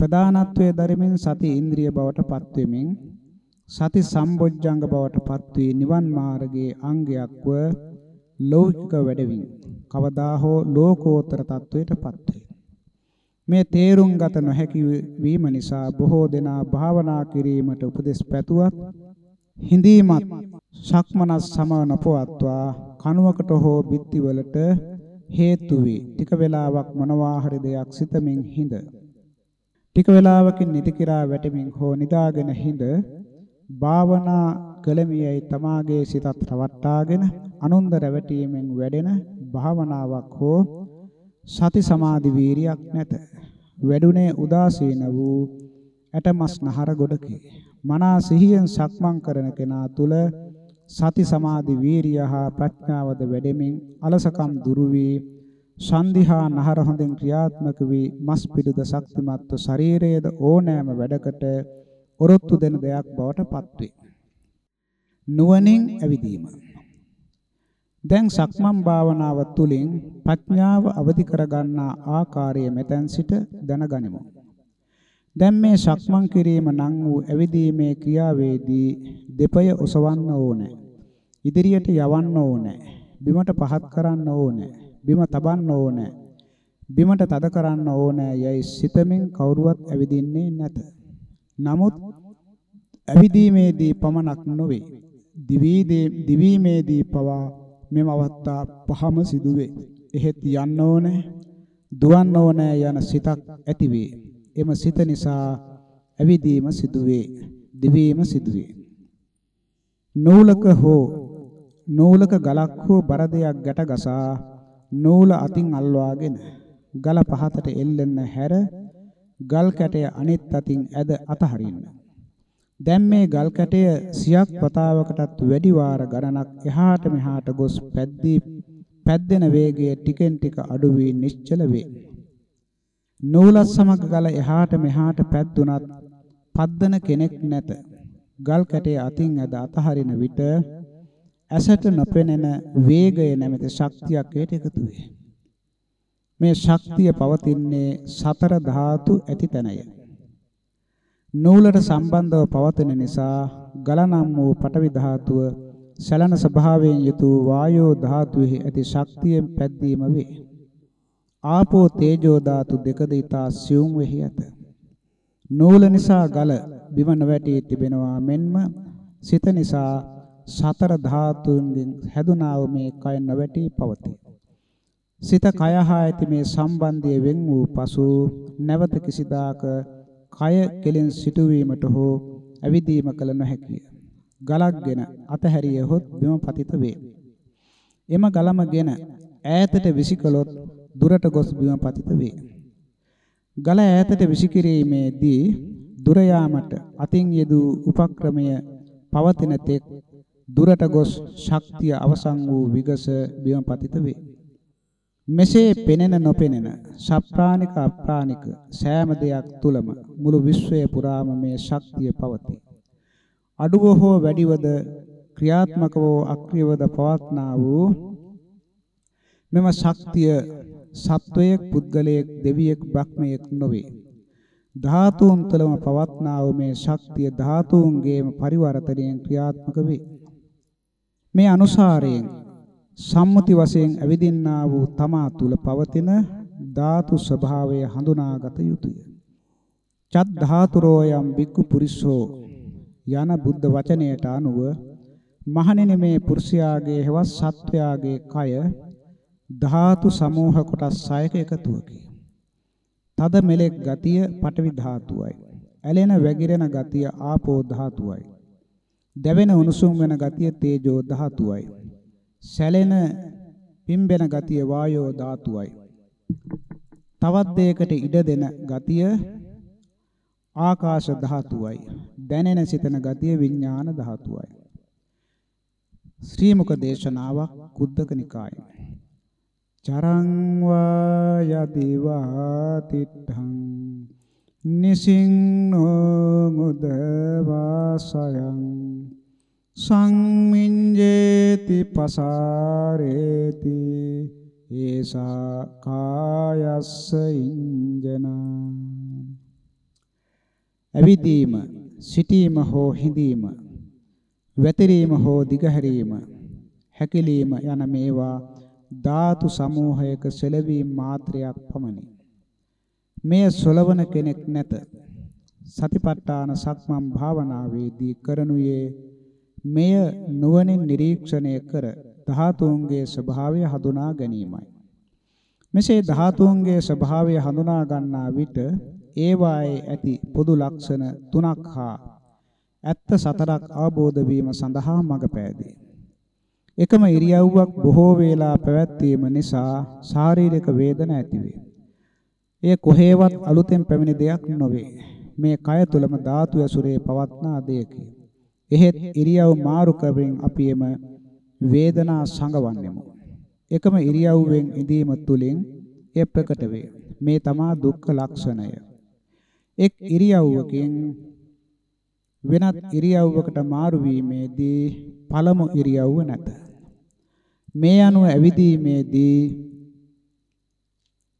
ප්‍රධානත්වයේ දරමින් සති ඉන්ද්‍රිය බවට පත්වෙමින් සති සම්බොජ්ජංග බවට පත්වී නිවන් මාර්ගයේ අංගයක්ව ලෞකික වැඩවින් කවදා හෝ ලෝකෝත්තර තත්වයට පත්වේ. මේ තේරුම් ගත නොහැකි වීම නිසා බොහෝ දෙනා භාවනා කිරීමට උපදෙස් පැතුවත් හිඳීමත් ශක්මනස් සම නොපවත්වා කනුවකට හෝ බිත්තිවලට හේතු වේ. ටික වේලාවක් මොනවා හරි දෙයක් සිතමින් හිඳ. ටික වේලාවකින් නිදි කිරා වැටෙමින් හෝ නිදාගෙන හිඳ භාවනා කළමියයි තමාගේ සිතත් රවට්ටාගෙන අනුන්ද රැවටීමෙන් වැඩෙන භාවනාවක් හෝ සති සමාධි වීරියක් නැත. වැඩුණේ උදාසීන වූ ඇටමස් නහර ගොඩකි. මනා සිහියෙන් සක්මන් කරන කෙනා තුල සති සමාධි වීරිය හා ප්‍රඥාවද වැඩෙමින් අලසකම් දුරු වී සන්දිහා නහර හොඳින් ක්‍රියාත්මක වී මස් පිඩුද ශක්තිමත්ව ශරීරයේද ඕනෑම වැඩකට ඔරොත්තු දෙන දෙයක් බවට පත්වේ. නුවණින් ඇවිදීම. දැන් සක්මන් භාවනාව තුළින් ප්‍රඥාව අවදි කරගන්නා ආකාරය මෙතෙන් සිට දැනගනිමු. දැන් මේ සක්මන් කිරීම නම් වූ ඇවිදීමේ ක්‍රියාවේදී දෙපය ඔසවන්න ඕනේ. ඉදිරියට යවන්න ඕනේ. බිමට පහත් කරන්න ඕනේ. බිම තබන්න ඕනේ. බිමට තද කරන්න ඕනේ යයි සිතමින් කවුරුවත් ඇවිදින්නේ නැත. නමුත් ඇවිදීමේදී පමණක් නොවේ. දිවීමේදී පවා මෙම අවස්ථා පහම සිදුවේ. එහෙත් යන්න ඕනේ, දුවන්න ඕනේ යන සිතක් ඇතිවේ. එම සිත නිසා ඇවිදීම සිදුවේ. දිවීම සිදුවේ. නූලක හෝ නූලක ගලක් හෝ බර දෙයක් ගැට ගසා නූල අතින් අල්වාගෙන ගල පහතට එල්ලෙන්න හැර ගල් කැටය අනිත් අතින් ඇද අතහරින්න. දැන් මේ ගල් කැටය සියක් වතාවකටත් වැඩි වාර ගණනක් එහාට මෙහාට ගොස් පැද්දී පැද්දෙන වේගය ටිකෙන් ටික අඩු වී නිශ්චල වේ. නූලත් සමග ගල එහාට මෙහාට පැද්දුනත් පද්දන කෙනෙක් නැත. ගල් කැටේ අතින් ඇද අතහරින විට ඇසට නොපෙනෙන වේගය නැමැති ශක්තියක් ඒට එකතු වේ. මේ ශක්තිය පවතින්නේ සතර ධාතු ඇති තැනය. නූලට සම්බන්ධව පවතින නිසා ගල නම් වූ පටවි ධාතුව සැලෙන ස්වභාවයෙන් යුතු වායෝ ධාතුවේ ඇති ශක්තියෙන් පැද්දීම වේ. ආපෝ තේජෝ ධාතු දෙකද ඊතා සියුම් වෙහි ඇත. නූල නිසා ගල බිම නොවැටී තිබෙනවා මෙන්ම සිත නිසා සතර ධාතුන්ගෙන් හැදුනා වූ මේ කය නොවැටී පවතී. සිත කය හා ඇති මේ සම්බන්ධය වෙන් වූ පසු නැවත කිසිදාක කය කෙලෙන් සිටුවීමට හෝ ඇවිදීම කල නොහැකිය. ගලක්ගෙන අතහැරියහොත් බිම පතිත වේ. එම ගලමගෙන ඈතට විසිකලොත් දුරට ගොස් බිම පතිත වේ. ගල ඈතට විසිකිරීමේදී දුර යාමට අතින් යෙදූ උපක්‍රමය පවතින තෙක් දුරට ගොස් ශක්තිය අවසන් වූ විගස බිම පතිත වේ. මෙසේ පෙනෙන නොපෙනෙන සප්‍රාණික අප්‍රාණික සෑම දෙයක් තුලම මුළු විශ්වය පුරාම මේ ශක්තිය පවතී. අඩුව හෝ වැඩිවද ක්‍රියාත්මකව අක්‍රියවද පවත්නා වූ මෙම ශක්තිය සත්වයක් පුද්ගලයෙක් දෙවියෙක් බ්‍රහ්මයෙක් නොවේ. ධාතුන් තුළම පවත්නා වූ මේ ශක්තිය ධාතුන්ගේම පරිවර්තනයෙන් ක්‍රියාත්මක වේ. මේ අනුසාරයෙන් සම්මුති වශයෙන් ඇවිදින්නා වූ තමා තුල පවතින ධාතු ස්වභාවය හඳුනාගත යුතුය. චත් ධාතුරෝයම් බික්කු පුරිසෝ යන බුද්ධ වචනයට අනුව මහණෙනි මේ පුරුෂයාගේ හෙවත් සත්වයාගේ කය ධාතු සමූහ කොටස් 6ක එකතුවකි. තද මෙලෙක් ගතිය පඨවි ධාතුවයි. ඇලෙන වැగిරෙන ගතිය ආපෝ ධාතුවයි. දැවෙන උණුසුම් වෙන ගතිය තේජෝ ධාතුවයි. සැලෙන පිම්බෙන ගතිය වායෝ ධාතුවයි. තවත් දෙයකට ඉඩ දෙන ගතිය ආකාශ ධාතුවයි. දැනෙන සිතන ගතිය විඥාන ධාතුවයි. ශ්‍රී මුක දේශනාවක් කුද්දක නිකායේ. චරං වා යදිවා තිත්තං නිසින්නෝ මුදවාසයං සංමිඤ්ජේති පසාරේති ඒසා කායස්ස ඉංජනා ඇවිදීම සිටීම හෝ හිඳීම වැතිරීම හෝ දිගහැරීම හැකිලීම යන මේවා ධාතු සමූහයක සෙලවීම මාත්‍රයක් පමණි. මෙය සොලවන කෙනෙක් නැත. සතිපට්ඨාන සක්මන් භාවනාවේදී කරනුයේ මෙය නුවණින් නිරීක්ෂණය කර ධාතුන්ගේ ස්වභාවය හඳුනා ගැනීමයි. මෙසේ ධාතුන්ගේ ස්වභාවය හඳුනා ගන්නා විට ඒවායේ ඇති පොදු ලක්ෂණ තුනක් හා ඇත්ත සතරක් අවබෝධ වීම සඳහා මඟ පෑදේ. එකම ඉරියව්වක් බොහෝ වේලා පැවැත්වීම නිසා ශාරීරික වේදන ඇතිවේ. එය කොහේවත් අලුතෙන් පැමිණි දෙයක් නොවේ. මේ කය තුලම ධාතු ඇසුරේ පවත්නා දෙයකි. එහෙත් ඉරියව් මාරු කරමින් අපි එම වේදනා සංගවන්නෙමු. එකම ඉරියව්වෙන් ඉඳීම තුලින් එය ප්‍රකට වේ. මේ තමා දුක්ඛ ලක්ෂණය. එක් ඉරියව්වකින් වෙනත් ඉරියව්වකට මාරු වීමේදී පළමු ඉරියව්ව නැත. මේ අනුව ඇවිදීමේදී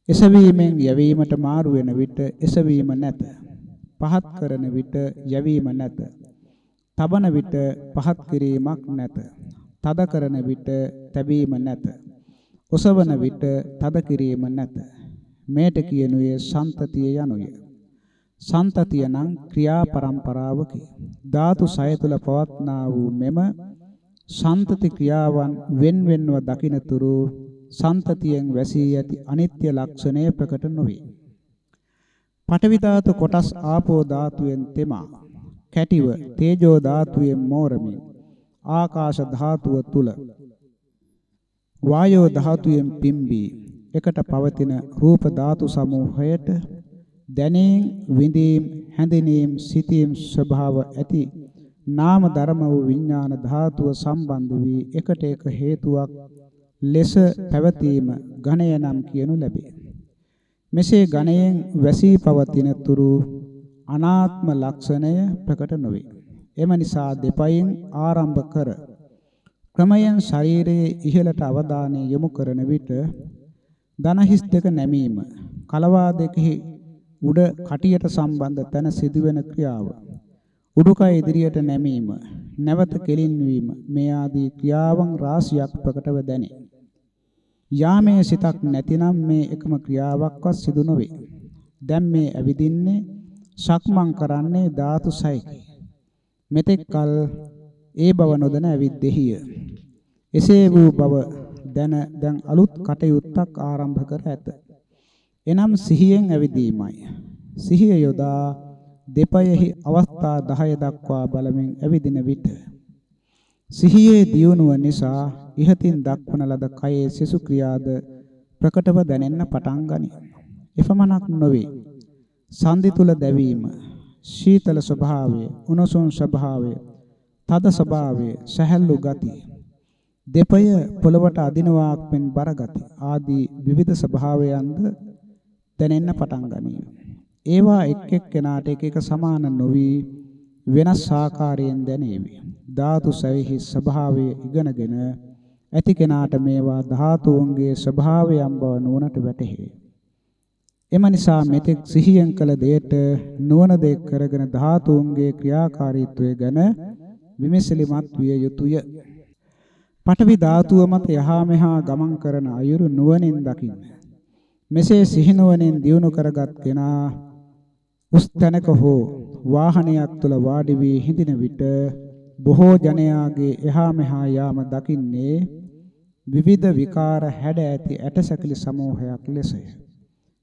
එසවීමෙන් යැවීමට මාරු වෙන විට එසවීම නැත. පහත් කරන විට යැවීම නැත. තබන විට පහත් කිරීමක් නැත. තද කරන විට තැබීම නැත. ඔසවන විට තද කිරීම නැත. මේට කියනුයේ සන්තතිය යනුය. සන්තතිය නම් ක්‍රියා පරම්පරාවකි. ධාතු සය තුල පවත්නා වූ මෙම සන්තති ක්‍රියාවන් වෙන්වෙන්ව දකිනතුරු සන්තතියෙන් වැසී ඇති අනිත්‍ය ලක්ෂණය ප්‍රකට නොවේ. පඨවි ධාතු කොටස් ආපෝ ධාතුවෙන් තෙමා කැටිව තේජෝ ධාතුවෙන් මෝරමින් ආකාශ ධාතුව තුල වායෝ ධාතුවෙන් පිම්බී එකට පවතින රූප ධාතු සමූහයට දැනීම් විඳීම් හැඳිනීම් සිතීම් ස්වභාව ඇති නාම ධර්ම වූ විඥාන ධාතුව සම්බන්ධ වී එකට එක හේතුවක් ලෙස පැවතීම ඝණය නම් කියනු ලැබේ. මෙසේ ඝණයෙන් වැසී පවතින තුරු අනාත්ම ලක්ෂණය ප්‍රකට නොවේ. එම නිසා දෙපයින් ආරම්භ කර ක්‍රමයෙන් ශරීරයේ ඉහළට අවධානය යොමු කරන විට දනහිස් දෙක නැමීම කලවා දෙකෙහි උඩ කටියට සම්බන්ධ තැන සිදුවෙන ක්‍රියාව උඩුකය ඉදිරියට නැමීම නැවත කෙලින් වීම මේ ආදී ක්‍රියාවන් රාශියක් ප්‍රකටව දැනේ යාමේ සිතක් නැතිනම් මේ එකම ක්‍රියාවක්වත් සිදු නොවේ. දැන් මේ ඇවිදින්නේ සක්මන් කරන්නේ ධාතු සයකි. මෙතෙක් කල ඒ බව නොදැන ඇවිද්දෙහිය. එසේ වූ බව දැන දැන් අලුත් කටයුත්තක් ආරම්භ කර ඇත. එනම් සිහියෙන් ඇවිදීමයි. සිහිය යොදා දෙපයෙහි අවස්ථා 10 දක්වා බලමින් ඇවිදින විට සිහියේ දියුණුව නිසා ඉහතින් දක්වන ලද කයේ සිසු ක්‍රියාද ප්‍රකටව දැනෙන්න පටන් ගනී. එපමණක් නොවේ. සන්ධි තුල දැවීම, ශීතල ස්වභාවය, උණුසුම් ස්වභාවය, තද ස්වභාවය, සැහැල්ලු ගතිය, දෙපය පොළවට අදිනවාක් මෙන් බර ගති ආදී විවිධ ස්වභාවයන්ද දැනෙන්න පටන් ගනී. ඒවා එක් එක් කෙනාට එක එක සමාන නොවි වෙනස් ආකාරයෙන් දැනේවි. ධාතු සවිහි ස්වභාවය ඉගෙනගෙන ඇති කෙනාට මේවා ධාතුන්ගේ ස්වභාවයන් බව නුවණට වැටහේ. එම නිසා මෙතෙක් සිහියෙන් කළ දෙයට නුවණ දෙක් කරගෙන ධාතුන්ගේ ක්‍රියාකාරීත්වය ගැන විමසිලිමත් විය යුතුය. පඨවි ධාතුව මත යහා මෙහා ගමන් කරන අයුරු නුවණින් දකින්න. මෙසේ සිහිනුවණින් දියුණු කරගත් කෙනා උස් තැනක හෝ වාහනයක් තුල වාඩි වී හිඳින විට බොහෝ ජනයාගේ එහා මෙහා යාම දකින්නේ විවිධ විකාර හැඩ ඇති ඇටසැකිලි සමූහයක් ලෙසය.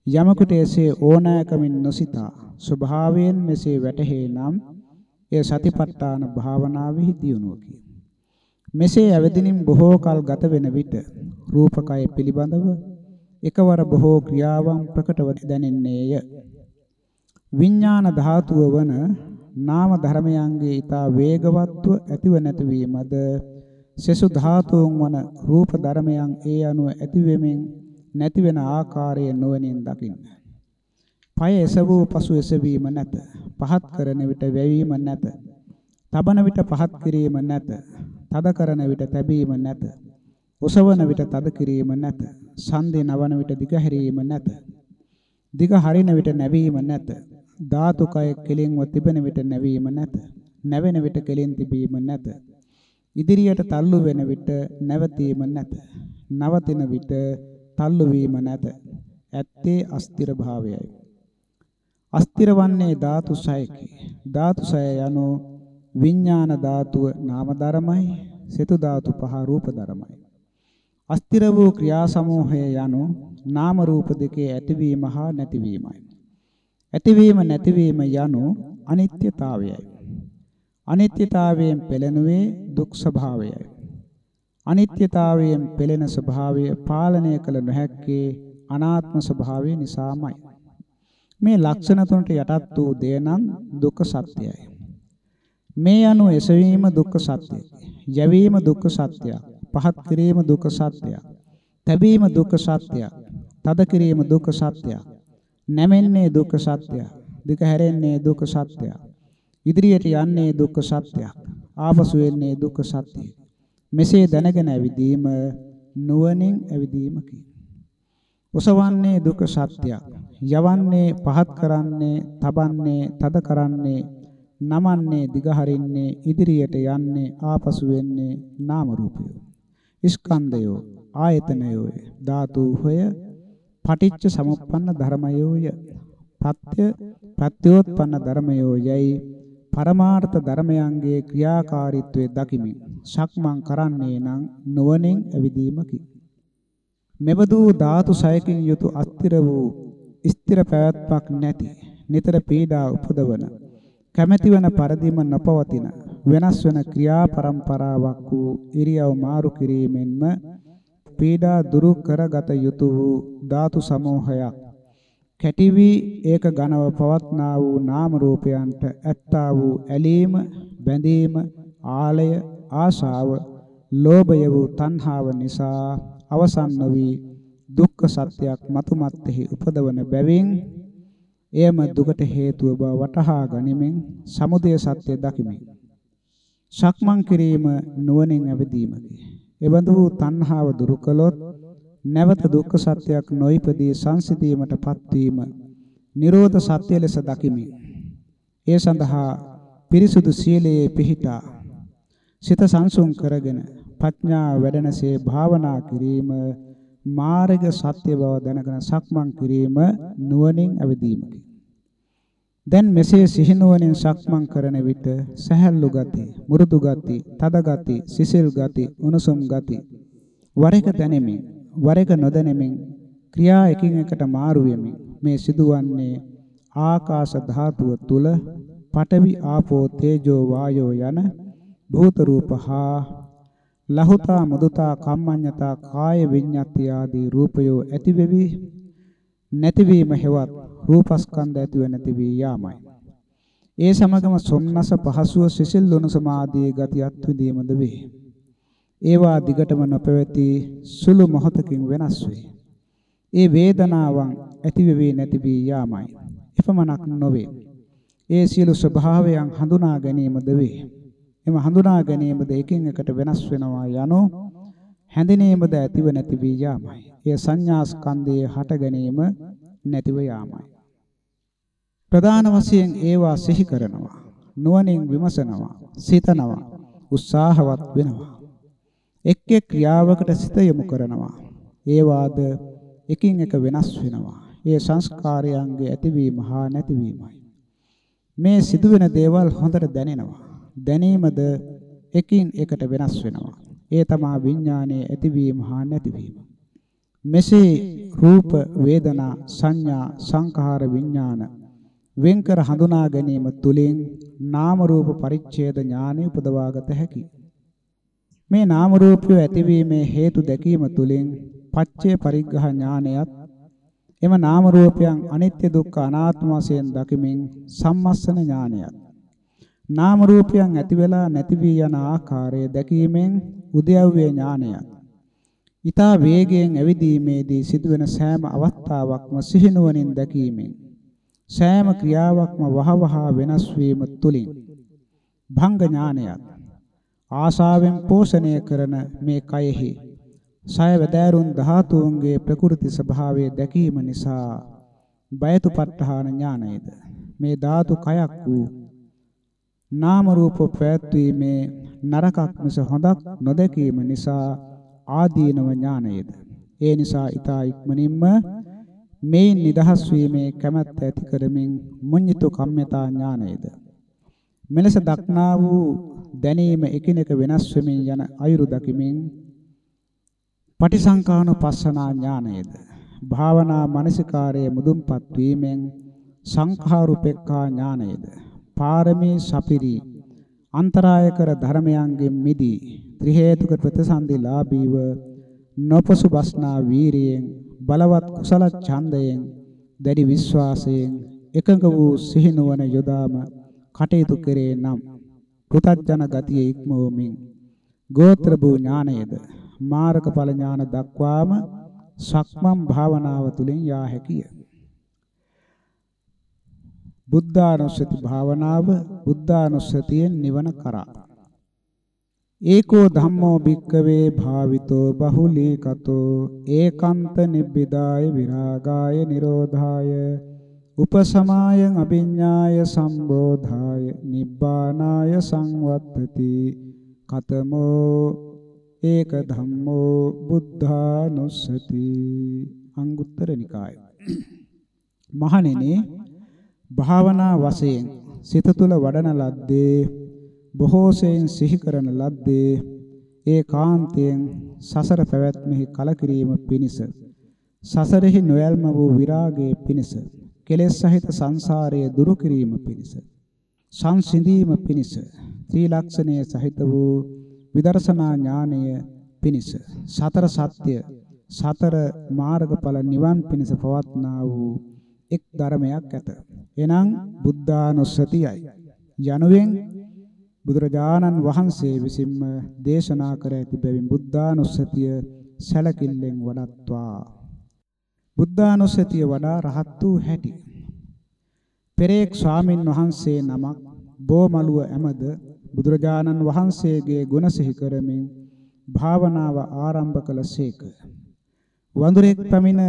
යමකට එසේ ඕනෑකමින් නොසිතා ස්වභාවයෙන් මෙසේ වැටහේ නම් එය සතිපට්ඨාන භාවනාවෙහි දියුණුවකි. මෙසේ ඇවදිනින් බොහෝ කල් ගත වෙන විට රූපකය පිළිබඳව එකවර බොහෝ ක්‍රියාවන් ප්‍රකටව දැනෙන්නේය. විඥාන ධාතුව වන නාම ධර්මයන්ගේ ඊතා වේගවත්ව ඇතිව නැතිවීමද සසු ධාතුන් වන රූප ධර්මයන් ඒ අනුව ඇතිවෙමින් නැතිවෙන ආකාරය නොවනින් දකින්න. පය එසවූ පසු එසවීම නැත. පහත් කරන විට වැවීම නැත. තබන විට පහත් කිරීම නැත. තද කරන විට තැබීම නැත. ඔසවන විට තද කිරීම නැත. සන්දේ නවන විට දිග හැරීම නැත. දිග හරින විට නැවීම නැත. ධාතු කය කෙලින්ව තිබෙන විට නැවීම නැත. නැවෙන විට කෙලින් තිබීම නැත. ඉදිරියට තල්ලු වෙන විට නැවතීම නැත. නවතින විට තල්ලු වීම නැත. ඇත්තේ අස්තිර භාවයයි. අස්තිර වන්නේ ධාතු සයකි. ධාතු සය යනු විඥාන ධාතුව නාම ධර්මයි, සෙතු ධාතු පහ රූප ධර්මයි. අස්තිර වූ ක්‍රියා සමූහය යනු නාම රූප දෙකේ ඇතිවීම හා නැතිවීමයි. ඇතිවීම නැතිවීම යනු අනිත්‍යතාවයයි. අනිත්‍යතාවයෙන් පෙළෙනුවේ දුක් ස්වභාවයයි. අනිත්‍යතාවයෙන් පෙළෙන ස්වභාවය පාලනය කළ නොහැක්කේ අනාත්ම ස්වභාවය නිසාමයි. මේ ලක්ෂණ තුනට යටත් වූ දේ නම් දුක්ඛ සත්‍යයයි. මේ අනුව එසවීම දුක්ඛ සත්‍යයි. යැවීම දුක්ඛ සත්‍යයි. පහත් කිරීම දුක්ඛ සත්‍යයි. තැබීම දුක්ඛ සත්‍යයි. තද කිරීම දුක්ඛ සත්‍යයි. නැමෙන්නේ දුක්ඛ සත්‍යයි. දිග හැරෙන්නේ දුක්ඛ සත්‍යයි. ඉදිරියට යන්නේ දුක්ඛ සත්‍යයක්. ආපසු එන්නේ දුක්ඛ සත්‍යයි. මෙසේ දැනගෙන ඇවිදීම නුවණින් ඇවිදීමකි. ඔසවන්නේ දුක්ඛ සත්‍යයක්. යවන්නේ පහත් කරන්නේ, තබන්නේ, තද කරන්නේ, නමන්නේ, දිගහරින්නේ, ඉදිරියට යන්නේ, ආපසු වෙන්නේ නාම රූපය. ස්කන්ධයෝ, ආයතනයෝ, ධාතුහය, පටිච්ච සමුප්පන්න ධර්මයෝය. පත්‍ය ප්‍රත්‍යෝත්පන්න ධර්මයෝ යයි පරමාර්ථ ධර්මයන්ගේ ක්‍රියාකාරීත්වයේ දකිමින් සක්මන් කරන්නේ නම් නුවණින් ඇවිදීමකි. මෙබඳු ධාතු සයකින් යුතු අස්තිර වූ ස්ථිර පැවැත්මක් නැති නිතර පීඩා උපදවන කැමැතිවන පරිදිම නොපවතින වෙනස් වන ක්‍රියා පරම්පරාවක් වූ ඉරියව් මාරු කිරීමෙන්ම පීඩා දුරු කරගත යුතු වූ ධාතු සමූහයක් කැටි වී ඒක ඝනව පවත්නා වූ නාම රූපයන්ට ඇත්තා වූ ඇලීම බැඳීම ආලය ආශාව ලෝභය වූ තණ්හාව නිසා අවසන් නොවි දුක්ඛ සත්‍යයක් මතුමත්ෙහි උපදවන බැවින් එයම දුකට හේතුව බව වටහා ගනිමින් සමුදය සත්‍ය දකිමින් සක්මන් කිරීම නුවණින් ඇවිදීමකි. එබඳු වූ තණ්හාව දුරු කළොත් නැවත දුක්ඛ සත්‍යයක් නොයිපදී සංසිඳීමටපත් වීම නිරෝධ සත්‍ය ලෙස දකිමි. ඒ සඳහා පිරිසුදු සීලයේ පිහිටා සිත සංසුන් කරගෙන ප්‍රඥා වැඩෙනසේ භාවනා කිරීම මාර්ග සත්‍ය බව දැනගෙන සක්මන් කිරීම නුවණින් අවදීමකි. දැන් මෙසේ සිහිනුවණින් සක්මන් කරන විට සැහැල්ලු ගති, මුරුදු ගති, තද ගති, සිසිල් ගති, උණුසුම් ගති වර එක දැනෙමින් වර එක නොදැනෙමින් ක්‍රියා එකින් එකට මාරු වෙමින් මේ සිදුවන්නේ ආකාශ ධාතුව තුල පඨවි ආපෝ තේජෝ වායෝ යන භූත රූප හා ලහුතා මුදුතා කම්මඤ්ඤතා කාය විඤ්ඤාති ආදී රූපයෝ ඇති වෙවි නැතිවීම හෙවත් රූපස්කන්ධ ඇතිව නැති වී යාමයි. ඒ සමගම සොම්නස පහසුව සිසිල් දුන සමාධියේ ගතියත් විදීමද වේ. ඒවා දිගටම නොපැවති සුළු මොහොතකින් වෙනස් වේ. ඒ වේදනාවන් ඇති වෙවි නැති වී යාමයි. එපමණක් නොවේ. ඒ සියලු ස්වභාවයන් හඳුනා ගැනීමද වේ. එම හඳුනා ගැනීමද එකින් එකට වෙනස් වෙනවා යනෝ හැඳිනීමද ඇතිව නැති වී යාමයි. එය සංඥා ස්කන්ධයේ හට ගැනීම නැතිව යාමයි. ප්‍රධාන වශයෙන් ඒවා සිහි කරනවා. නුවණින් විමසනවා. සිතනවා. උත්සාහවත් වෙනවා. එක් එක් ක්‍රියාවකට සිත යොමු කරනවා. ඒවාද එකින් එක වෙනස් වෙනවා. ඒ සංස්කාරයන්ගේ ඇතිවීම හා නැතිවීමයි. මේ සිදුවෙන දේවල් හොඳට දැනෙනවා. දැනීමද එකින් එකට වෙනස් වෙනවා. ඒ තමා විඥානයේ ඇතිවීම හා නැතිවීම. මෙසේ රූප වේදනා සංඥා සංඛාර විඥාන වෙන්කර හඳුනා ගැනීම තුළින් නාම රූප පරිච්ඡේද ඥානෙ උපදවාගත හැකියි. මේ නාම රූපය ඇතිවීමේ හේතු දැකීම තුළින් පච්චේ පරිග්‍රහ ඥානයත් එම නාම රූපයන් අනිත්‍ය දුක්ඛ අනාත්ම වශයෙන් දකිමින් සම්මස්සන ඥානයක්. නාම රූපයන් ඇති වෙලා නැති වී යන ආකාරය දැකීමෙන් උද්‍යව්‍ය ඥානයක්. ඊතා වේගයෙන් ඇවිදීමේදී සිදුවෙන සෑම අවස්ථාවක්ම සිහිනුවණින් දැකීමෙන් සෑම ක්‍රියාවක්ම වහවහ වෙනස් වීම තුලින් භංග ඥානයක් ආශාවෙන් පෝෂණය කරන මේ කයෙහි සය වැදෑරුන් ධාතුන්ගේ ප්‍රකෘති ස්වභාවය දැකීම නිසා බයතුපත්ඨාන ඥානයේද? මේ ධාතු කයක් වූ නාම රූප පැවැත්වීමේ නරකක් මිස හොඳක් නොදැකීම නිසා ආදීනව ඥානයේද? ඒ නිසා ඊතා ඉක්මනින්ම මේන් නිදහස් වීමේ කැමැත්ත ඇති කරමින් මුඤ්ඤිතු කම්මතා ඥානයේද? මෙලෙස දක්නා වූ දැනීම එකිනෙක වෙනස් වෙමින් යන අයුරු දකිමින් පටිසංකානුපස්සනා ඥානයේද භාවනා මානසිකාරයේ මුදුන්පත් වීමෙන් සංඛාරුපෙක්ඛා ඥානයේද පාරමී සපිරි අන්තරාය කර ධර්මයන්ගෙන් මිදී ත්‍රි හේතුක ප්‍රතිසන්දිලාභීව නොපසු බස්නා වීරියෙන් බලවත් කුසල ඡන්දයෙන් දැඩි විශ්වාසයෙන් එකඟ වූ සිහිනුවන යොදාම කටයුතු කෙරේ නම් පෘථග්ජන ගතිය ඉක්මවමින් ගෝත්‍ර භූ ඥානයේද මාර්ගඵල ඥාන දක්වාම සක්මන් භාවනාව තුළින් යා හැකිය. බුද්ධානුස්සති භාවනාව බුද්ධානුස්සතියෙන් නිවන කරා. ඒකෝ ධම්මෝ භික්කවේ භාවිතෝ බහුලීකතෝ ඒකාන්ත නිබ්බිදාය විරාගාය නිරෝධාය උපසමායං අභිඤ්ඤාය සම්බෝධාය නිබ්බානාය සංවත්තති කතමෝ ඒක ධම්මෝ බුද්ධානුස්සති. අංගුත්තර නිකාය. මහණෙනි භාවනා වශයෙන් සිත තුළ වඩන ලද්දේ බොහෝසෙයින් සිහි කරන ලද්දේ ඒ කාන්තයෙන් සසර පැවැත්මෙහි කලකිරීම පිණිස සසරෙහි නොයල්ම වූ විරාගයේ පිණිස කෙලෙස් සහිත සංසාරයේ දුරු කිරීම පිණිස සංසිඳීම පිණිස ත්‍රිලක්ෂණයේ සහිත වූ විදර්ශනා ඥානය පිණිස සතර සත්‍ය සතර මාර්ගඵල නිවන් පිණිස පවත්නා වූ එක් ධර්මයක් ඇත. එනම් බුද්ධානුස්සතියයි. යනුවෙන් බුදුරජාණන් වහන්සේ විසින්ම දේශනා කර ඇති බැවින් බුද්ධානුස්සතිය සැලකිල්ලෙන් වඩත්වා. බුද්ධානුස්සතිය වඩා රහත් වූ හැටි. පෙරේක් ස්වාමින් වහන්සේ නමක් බෝමලුව ඇමද බුදුරජාණන් වහන්සේගේ ගුණ සිහි කරමින් භාවනාව ආරම්භ කළසේක. වඳුරෙක් පැමිණ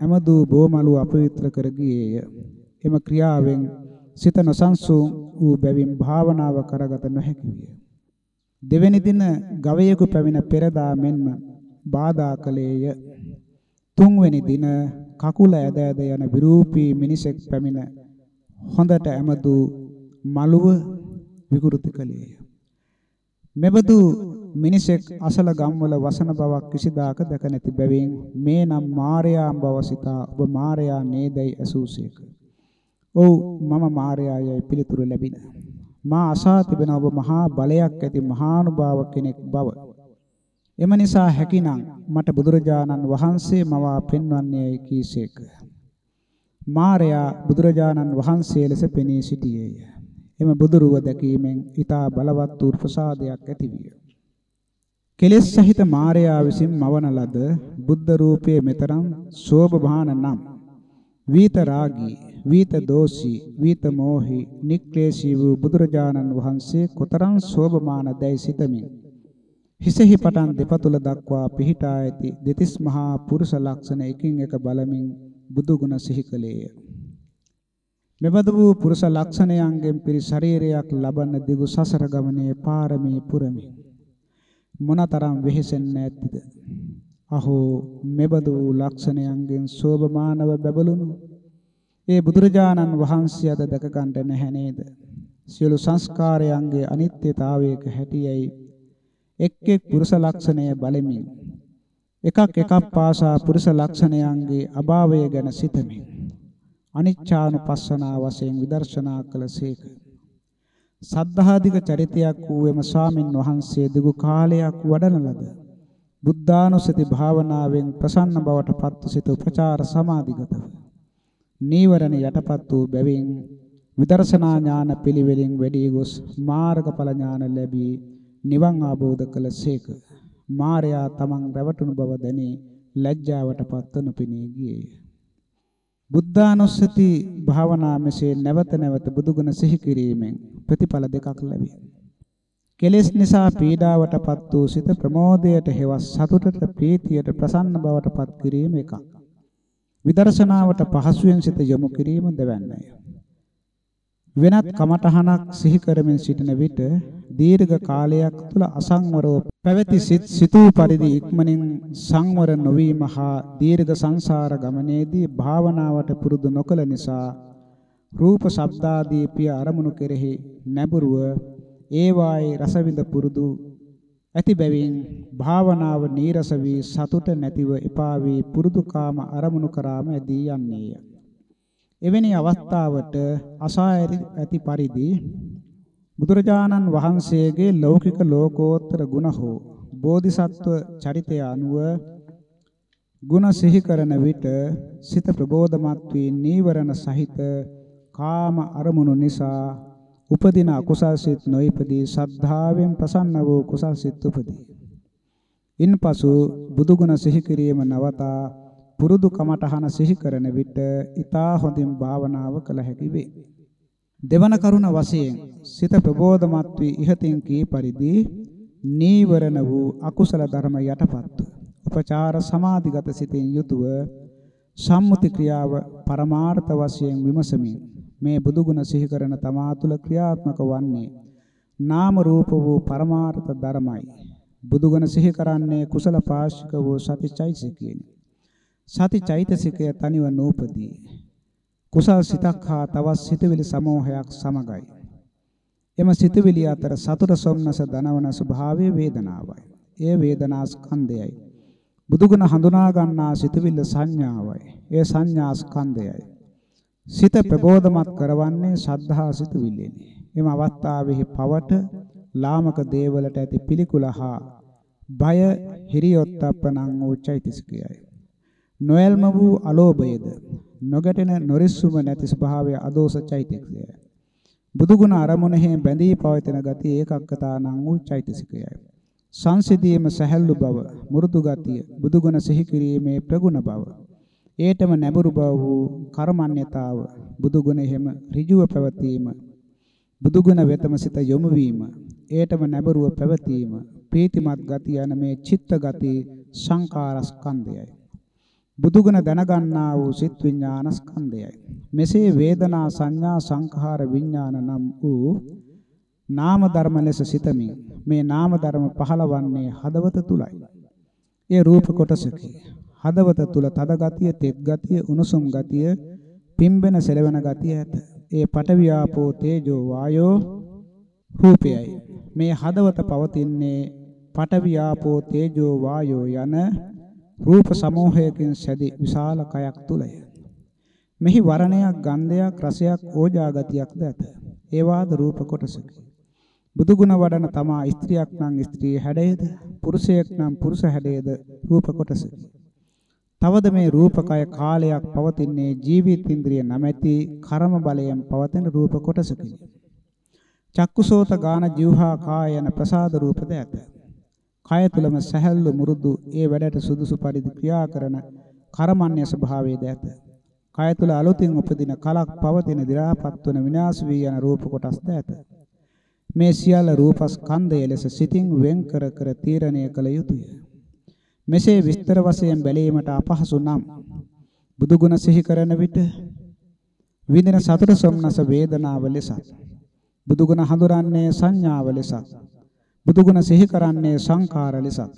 ඇමදු බෝමලුව අපවිත්‍ර කර ගියේය. එම ක්‍රියාවෙන් සිත නොසන්සුන් වූ බැවින් භාවනාව කරගත නොහැකි විය. දෙවැනි දින ගවයෙකු පැමිණ පෙරදා මෙන්ම බාධා කළේය. තුන්වෙනි දින කකුල ඇද ඇද යන විරූපී මිනිසෙක් පැමිණ හොඳට ඇමදු මළුව විකෘති කළේය. මෙබඳු මිනිසෙක් අසල ගම්වල වසන බවක් කිසිදාක දැක නැති බැවින් මේ නම් මාර්යා බව සිතා ඔබ මාර්යා නේදයි ඇසූසේක. ඔව් මම මාර්යායයි පිළිතුරු ලැබින. මා අසා තිබෙන ඔබ මහා බලයක් ඇති මහානුභාව කෙනෙක් බව. එම නිසා හැකිනම් මට බුදුරජාණන් වහන්සේ මවා පෙන්වන්නේයි කීසේක. මාර්යා බුදුරජාණන් වහන්සේ ලෙස පෙනී සිටියේය. එම බුදුරුව දැකීමෙන් ඊතා බලවත් වූ ප්‍රසාදයක් ඇතිවිය. කෙලෙස් සහිත මාර්යා විසින් මවන ලද බුද්ධ රූපයේ මෙතරම් සෝභමාන නම් වීත රාගී වීත දෝෂී වීත මෝහි නික්ලේශී වූ බුදුරජාණන් වහන්සේ කොතරම් සෝභමාන දැයි සිතමින් හිසෙහි පටන් දෙපතුල දක්වා පිහිටා ඇති දෙතිස් මහා පුරුෂ ලක්ෂණ එකින් එක බලමින් බුදු ගුණ සිහි කළේය. මෙබඳු වූ පුරුෂ ලක්ෂණයන්ගෙන් පිරි ශරීරයක් ලබන දිගු සසර ගමනේ පාරමී පුරමි. මොනතරම් වෙහෙසෙන්නේ නැද්ද? අහෝ මෙබඳු වූ ලක්ෂණයන්ගෙන් සෝභමානව බැබළුණු ඒ බුදුරජාණන් වහන්සේ අද දැක ගන්නට නැහැ නේද? සියලු සංස්කාරයන්ගේ අනිත්‍යතාවයක හැටියයි එක් එක් පුරුෂ ලක්ෂණය බලමින් එකක් එකක් පාසා පුරුෂ ලක්ෂණයන්ගේ අභාවය ගැන සිතමින් අනිච්චානුපස්සනා වශයෙන් විදර්ශනා කළසේක. සද්ධාධික චරිතයක් වූ එම ස්වාමින් වහන්සේ දිගු කාලයක් වඩන ලද බුද්ධානුස්සති භාවනාවෙන් ප්‍රසන්න බවට පත්ව සිත උපචාර සමාධිගතව නීවරණ යටපත් වූ බැවින් විදර්ශනා ඥාන පිළිවෙලින් වැඩි ගොස් මාර්ගඵල ඥාන ලැබී නිවන් ආબોධ කළසේක. මාර්යා තමන් රැවටුණු බව දැනී ලැජ්ජාවට පත්ව නොපෙනී ගියේය. බුද්ධානුස්සති භාවනා මෙසේ නැවත නැවත බුදුගුණ සිහි කිරීමෙන් ප්‍රතිඵල දෙකක් ලැබේ. කෙලෙස් නිසා පීඩාවටපත් වූ සිත ප්‍රමෝදයට හෙවස් සතුටට ප්‍රීතියට ප්‍රසන්න බවට පත් කිරීම එකක්. විදර්ශනාවට පහසුවෙන් සිත යොමු කිරීම දෙවන්නේය. වෙනත් කමඨහනක් සිහි කරමින් සිටින විට දීර්ඝ කාලයක් තුළ අසංවරව පැවති සිත් සිතූ පරිදි ඉක්මනින් සංවර නොවීම හා දීර්ඝ සංසාර ගමනේදී භාවනාවට පුරුදු නොකළ නිසා රූප ශබ්දාදී පිය අරමුණු කෙරෙහි නැඹුරුව ඒවායේ රසවිඳ පුරුදු ඇති බැවින් භාවනාව නීරස වී සතුට නැතිව එපා වී පුරුදු කාම අරමුණු කරාම ඇදී යන්නේය. එවැනි අවස්ථාවට අසා ඇති පරිදි බුදුරජාණන් වහන්සේගේ ලෞකික ලෝකෝත්තර ගුණ හෝ බෝධිසත්ව චරිතය අනුව ගුණ සිහි කරන විට සිත ප්‍රබෝධමත් වී නීවරණ සහිත කාම අරමුණු නිසා උපදින අකුසල් සිත් නොයිපදී සද්ධාවෙන් ප්‍රසන්න වූ කුසල් සිත් උපදී. ඉන්පසු බුදුගුණ සිහි කිරීම නවතා පුරුදු කමඨහන සිහි කරන විට ඊතා හොඳින් භාවනාව කළ හැකි වේ. දෙවන කරුණ වශයෙන් සිත ප්‍රබෝධමත් වී ඉහතින් කී පරිදි නීවරණ වූ අකුසල ධර්ම යටපත් උපචාර සමාධිගත සිතින් යුතුව සම්මුති ක්‍රියාව පරමාර්ථ වශයෙන් විමසමින් මේ බුදුගුණ සිහි කරන තමා තුළ ක්‍රියාත්මක වන්නේ නාම රූප වූ පරමාර්ථ ධර්මයි. බුදුගුණ සිහි කරන්නේ කුසල පාශික වූ සතිචෛතසිකයනි. සතිචෛතසිකය තනිව නූපදී. කුසල් සිතක් හා තවත් සිතවිලි සමූහයක් සමගයි. එම සිතවිලි අතර සතුට සොම්නස දනවන ස්වභාවයේ වේදනාවයි. ඒ වේදනා ස්කන්ධයයි. බුදුගුණ හඳුනා ගන්නා සිතවිල්ල සංඥාවයි. ඒ සංඥා ස්කන්ධයයි. සිත ප්‍රබෝධමත් කරවන්නේ ශද්ධහා සිතුවිල්ලෙනි. එම අවස්ථාවෙහි පවට ලාමක දේවලට ඇති පිළිකුල හා බය හිරියොත්ප්පනං වූ චෛතසිකයයි. නොයල්ම වූ අලෝභයද නොගැටෙන නොරිස්සුම නැති ස්වභාවය අදෝස චෛතසිකයයි. බුදුගුණ අරමුණෙහි බැඳී පවතින ගතිය ඒකක්කතානං වූ චෛතසිකයයි. සංසිධීම සැහැල්ලු බව, මෘදු ගතිය, බුදුගුණ සිහි කිරීමේ ප්‍රගුණ බව ඒටම නැඹුරු බව වූ කර්මන්‍යතාව බුදු ගුණ එහෙම ඍජුව පැවතීම බුදු ගුණ වෙතම සිත යොමු වීම ඒටම නැඹුරුව පැවතීම ප්‍රීතිමත් ගතිය යන මේ චිත්ත ගති සංකාර ස්කන්ධයයි බුදු ගුණ දැනගන්නා වූ සිත් විඥාන ස්කන්ධයයි මෙසේ වේදනා සංඥා සංඛාර විඥාන නම් වූ නාම ධර්ම ලෙස සිතමින් මේ නාම ධර්ම පහළවන්නේ හදවත තුලයි ඒ රූප කොටසකි හදවත තුල තද ගතිය, තෙත් ගතිය, උණුසුම් ගතිය, පිම්බෙන සෙලවෙන ගතිය ඇත. ඒ පඨවි ආපෝ තේජෝ වායෝ රූපයයි. මේ හදවත පවතින්නේ පඨවි ආපෝ තේජෝ වායෝ යන රූප සමූහයකින් සැදි විශාල කයක් තුලය. මෙහි වර්ණයක්, ගන්ධයක්, රසයක්, ඕජා ගතියක්ද ඇත. ඒවාද රූප කොටසකි. බුදු ගුණ වඩන තමා ස්ත්‍රියක් නම් ස්ත්‍රී හැඩයේද, පුරුෂයෙක් නම් පුරුෂ හැඩයේද රූප කොටසකි. තවද මේ රූපකය කාලයක් පවතින්නේ ජීවිත ඉන්ද්‍රිය නැමැති කර්ම බලයෙන් පවතින රූප කොටසකි. චක්කුසෝත ගාන જીවහා කාය යන ප්‍රසාද රූපද ඇත. කය තුලම සැහැල්ලු මුරුදු ඒ වැඩට සුදුසු පරිදි ක්‍රියා කරන කර්මන්‍ය ස්වභාවයේද ඇත. කය තුල අලුතින් උපදින කලක් පවතින දි รา පත් වන විනාශ වී යන රූප කොටස්ද ඇත. මේ සියල්ල රූපස්කන්ධය ලෙස සිතින් වෙන් කර කර තීරණය කළ යුතුය. මෙසේ විස්තර වශයෙන් බැලීමට අපහසු නම් බුදුගුණ සිහි කරන විට විඳින සතර සොම්නස වේදනාව ලෙසත් බුදුගුණ හඳුරන්නේ සංඥාව ලෙසත් බුදුගුණ සිහි කරන්නේ සංකාර ලෙසත්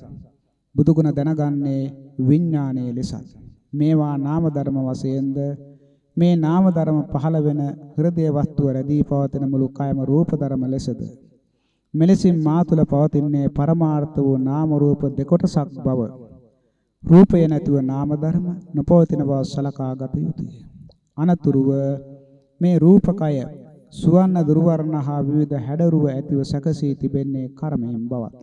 බුදුගුණ දැනගන්නේ විඥානයේ ලෙසත් මේවා නාම ධර්ම වශයෙන්ද මේ නාම ධර්ම පහළ වෙන හෘදය වස්තුව රැඳී පවතින මුළු කයම රූප ධර්ම ලෙසද මෙලෙසින් මා තුළ පවතින්නේ පරමාර්ථ වූ නාම රූප දෙකොටසක් බව. රූපය නැතුව නාම ධර්ම නොපවතින බව සලකා ගත යුතුය. අනතුරුව මේ රූපකය සුවන්න දුර්වර්ණ හා විවිධ හැඩරුව ඇතිව සැකසී තිබෙන්නේ කර්මයෙන් බවත්.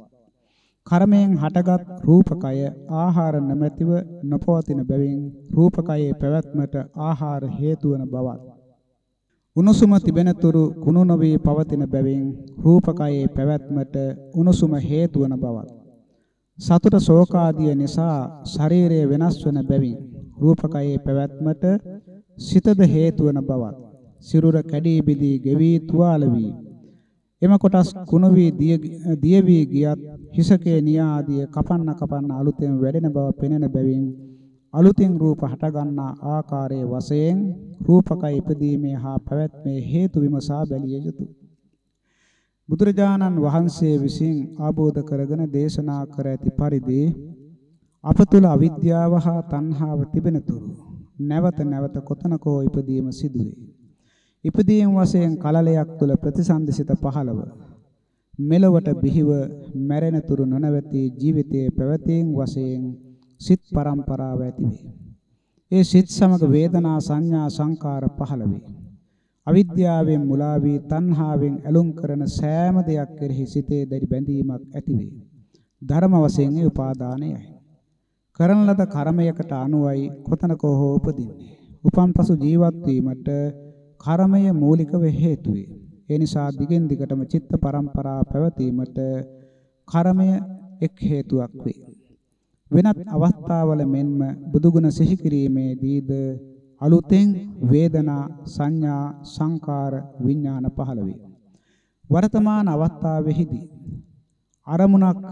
කර්මයෙන් හටගත් රූපකය ආහාර නැමැතිව නොපවතින බැවින් රූපකයේ පැවැත්මට ආහාර හේතු වන බවත්. උණුසුම තිබෙනතුරු කුණු නොවේ පවතින බැවින් රූපකයේ පැවැත්මට උණුසුම හේතු වන බවත්. සතුට ශෝකාදිය නිසා ශරීරය වෙනස් වන බැවින් රූපකයේ පැවැත්මට සිතද හේතු වන බවත්. සිරුර කැඩී බිදී ගෙවි තුවාල වී එම කොටස් කුණ වී දිය වී ගියත් හිසකේ නියාදිය කපන්න කපන්න අලුතෙන් වැඩෙන බව පෙනෙන බැවින් අලුතින් රූප හටගන්නා ආකාරයේ වශයෙන් රූපකය ඉදීමේ හා පැවැත්මේ හේතු විමසා බැලිය යුතුය. බුදුරජාණන් වහන්සේ විසින් ආબોධ කරගෙන දේශනා කර ඇති පරිදි අප තුල අවිද්‍යාව හා තණ්හාව තිබෙනතුරු නැවත නැවත කොතනකෝ ඉපදීම සිදුවේ. ඉපදීම් වශයෙන් කලලයක් තුල ප්‍රතිසන්දිසිත පහළව මෙලොවට බිහිව මැරෙන තුරු නොනවති ජීවිතයේ පැවතීම් වශයෙන් සිත් පරම්පරාව ඇති වේ. ඒ සිත් සමග වේදනා සංඥා සංකාර පහළ වේ. අවිද්‍යාවෙන් මුලා වී තණ්හාවෙන් ඇලුම් කරන සෑම දෙයක් කෙරෙහි සිතේ දැඩි බැඳීමක් ඇති වේ. ධර්ම වශයෙන් ඒ උපාදානයයි. කරන ලද කර්මයකට අනුවයි කොතනක හෝ උපදින්නේ. උපන් පසු ජීවත් වීමට කර්මය මූලික හේතු වේ. ඒ නිසා දිගින් දිගටම චිත්ත පරම්පරා පැවතීමට කර්මය එක් හේතුවක් වේ. වෙනත් අවස්ථාවල මෙන්ම බුදුගුණ සිහි කිරීමේදීද අලුතෙන් වේදනා සංඥා සංකාර විඥාන පහළ වේ. වර්තමාන අවස්ථාවේදී අරමුණක්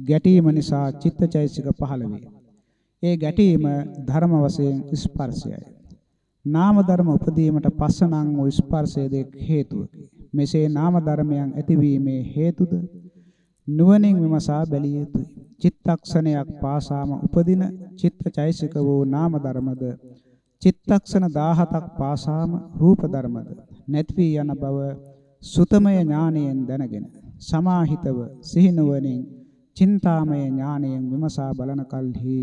ගැටීම නිසා චිත්තචෛසික පහළ වේ. ඒ ගැටීම ධර්ම වශයෙන් ස්පර්ශයයි. නාම ධර්ම උපදීමට පස්සනං වූ ස්පර්ශයේ හේතුවකි. මෙසේ නාම ධර්මයන් ඇතිවීමේ හේතුද නුවණින් විමසා බැලිය යුතුය. චිත්තක්ෂණයක් පාසාම උපදින චිත්තචෛසික වූ නාම ධර්මද චිත්තක්ෂණ 17ක් පාසාම රූප ධර්මද නැති වී යන බව සුතමය ඥානයෙන් දැනගෙන සමාහිතව සිහිනුවණින් චින්තාමය ඥානයෙන් විමසා බලන කල්හි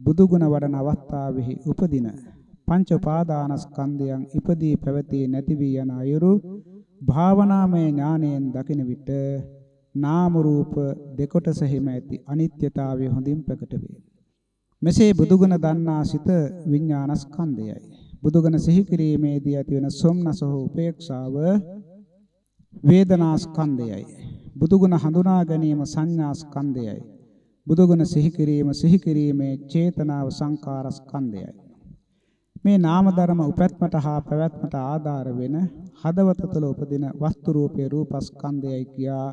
බුදුගුණ වඩන අවස්ථාවෙහි උපදින පංච උපාදානස්කන්ධයන් ඉපදී පැවතී නැති වී යන අයුරු භාවනාමය ඥානයෙන් දකින විට නාම රූප දෙකොටසෙහිම ඇති අනිත්‍යතාවය හොඳින් ප්‍රකට වේ. මෙසේ බුදුගුණ දන්නා සිත විඥානස්කන්ධයයි. බුදුගුණ සිහි කිරීමේදී ඇතිවන සොම්නස හෝ උපේක්ෂාව වේදනාස්කන්ධයයි. බුදුගුණ හඳුනා ගැනීම සංඥාස්කන්ධයයි. බුදුගුණ සිහි කිරීම සිහි කිරීමේ චේතනාව සංකාරස්කන්ධයයි. මේ නාම ධර්ම උපැත්මට හා පැවැත්මට ආධාර වෙන හදවත තුළ උපදින වස්තු රූපේ රූපස්කන්ධයයි කියා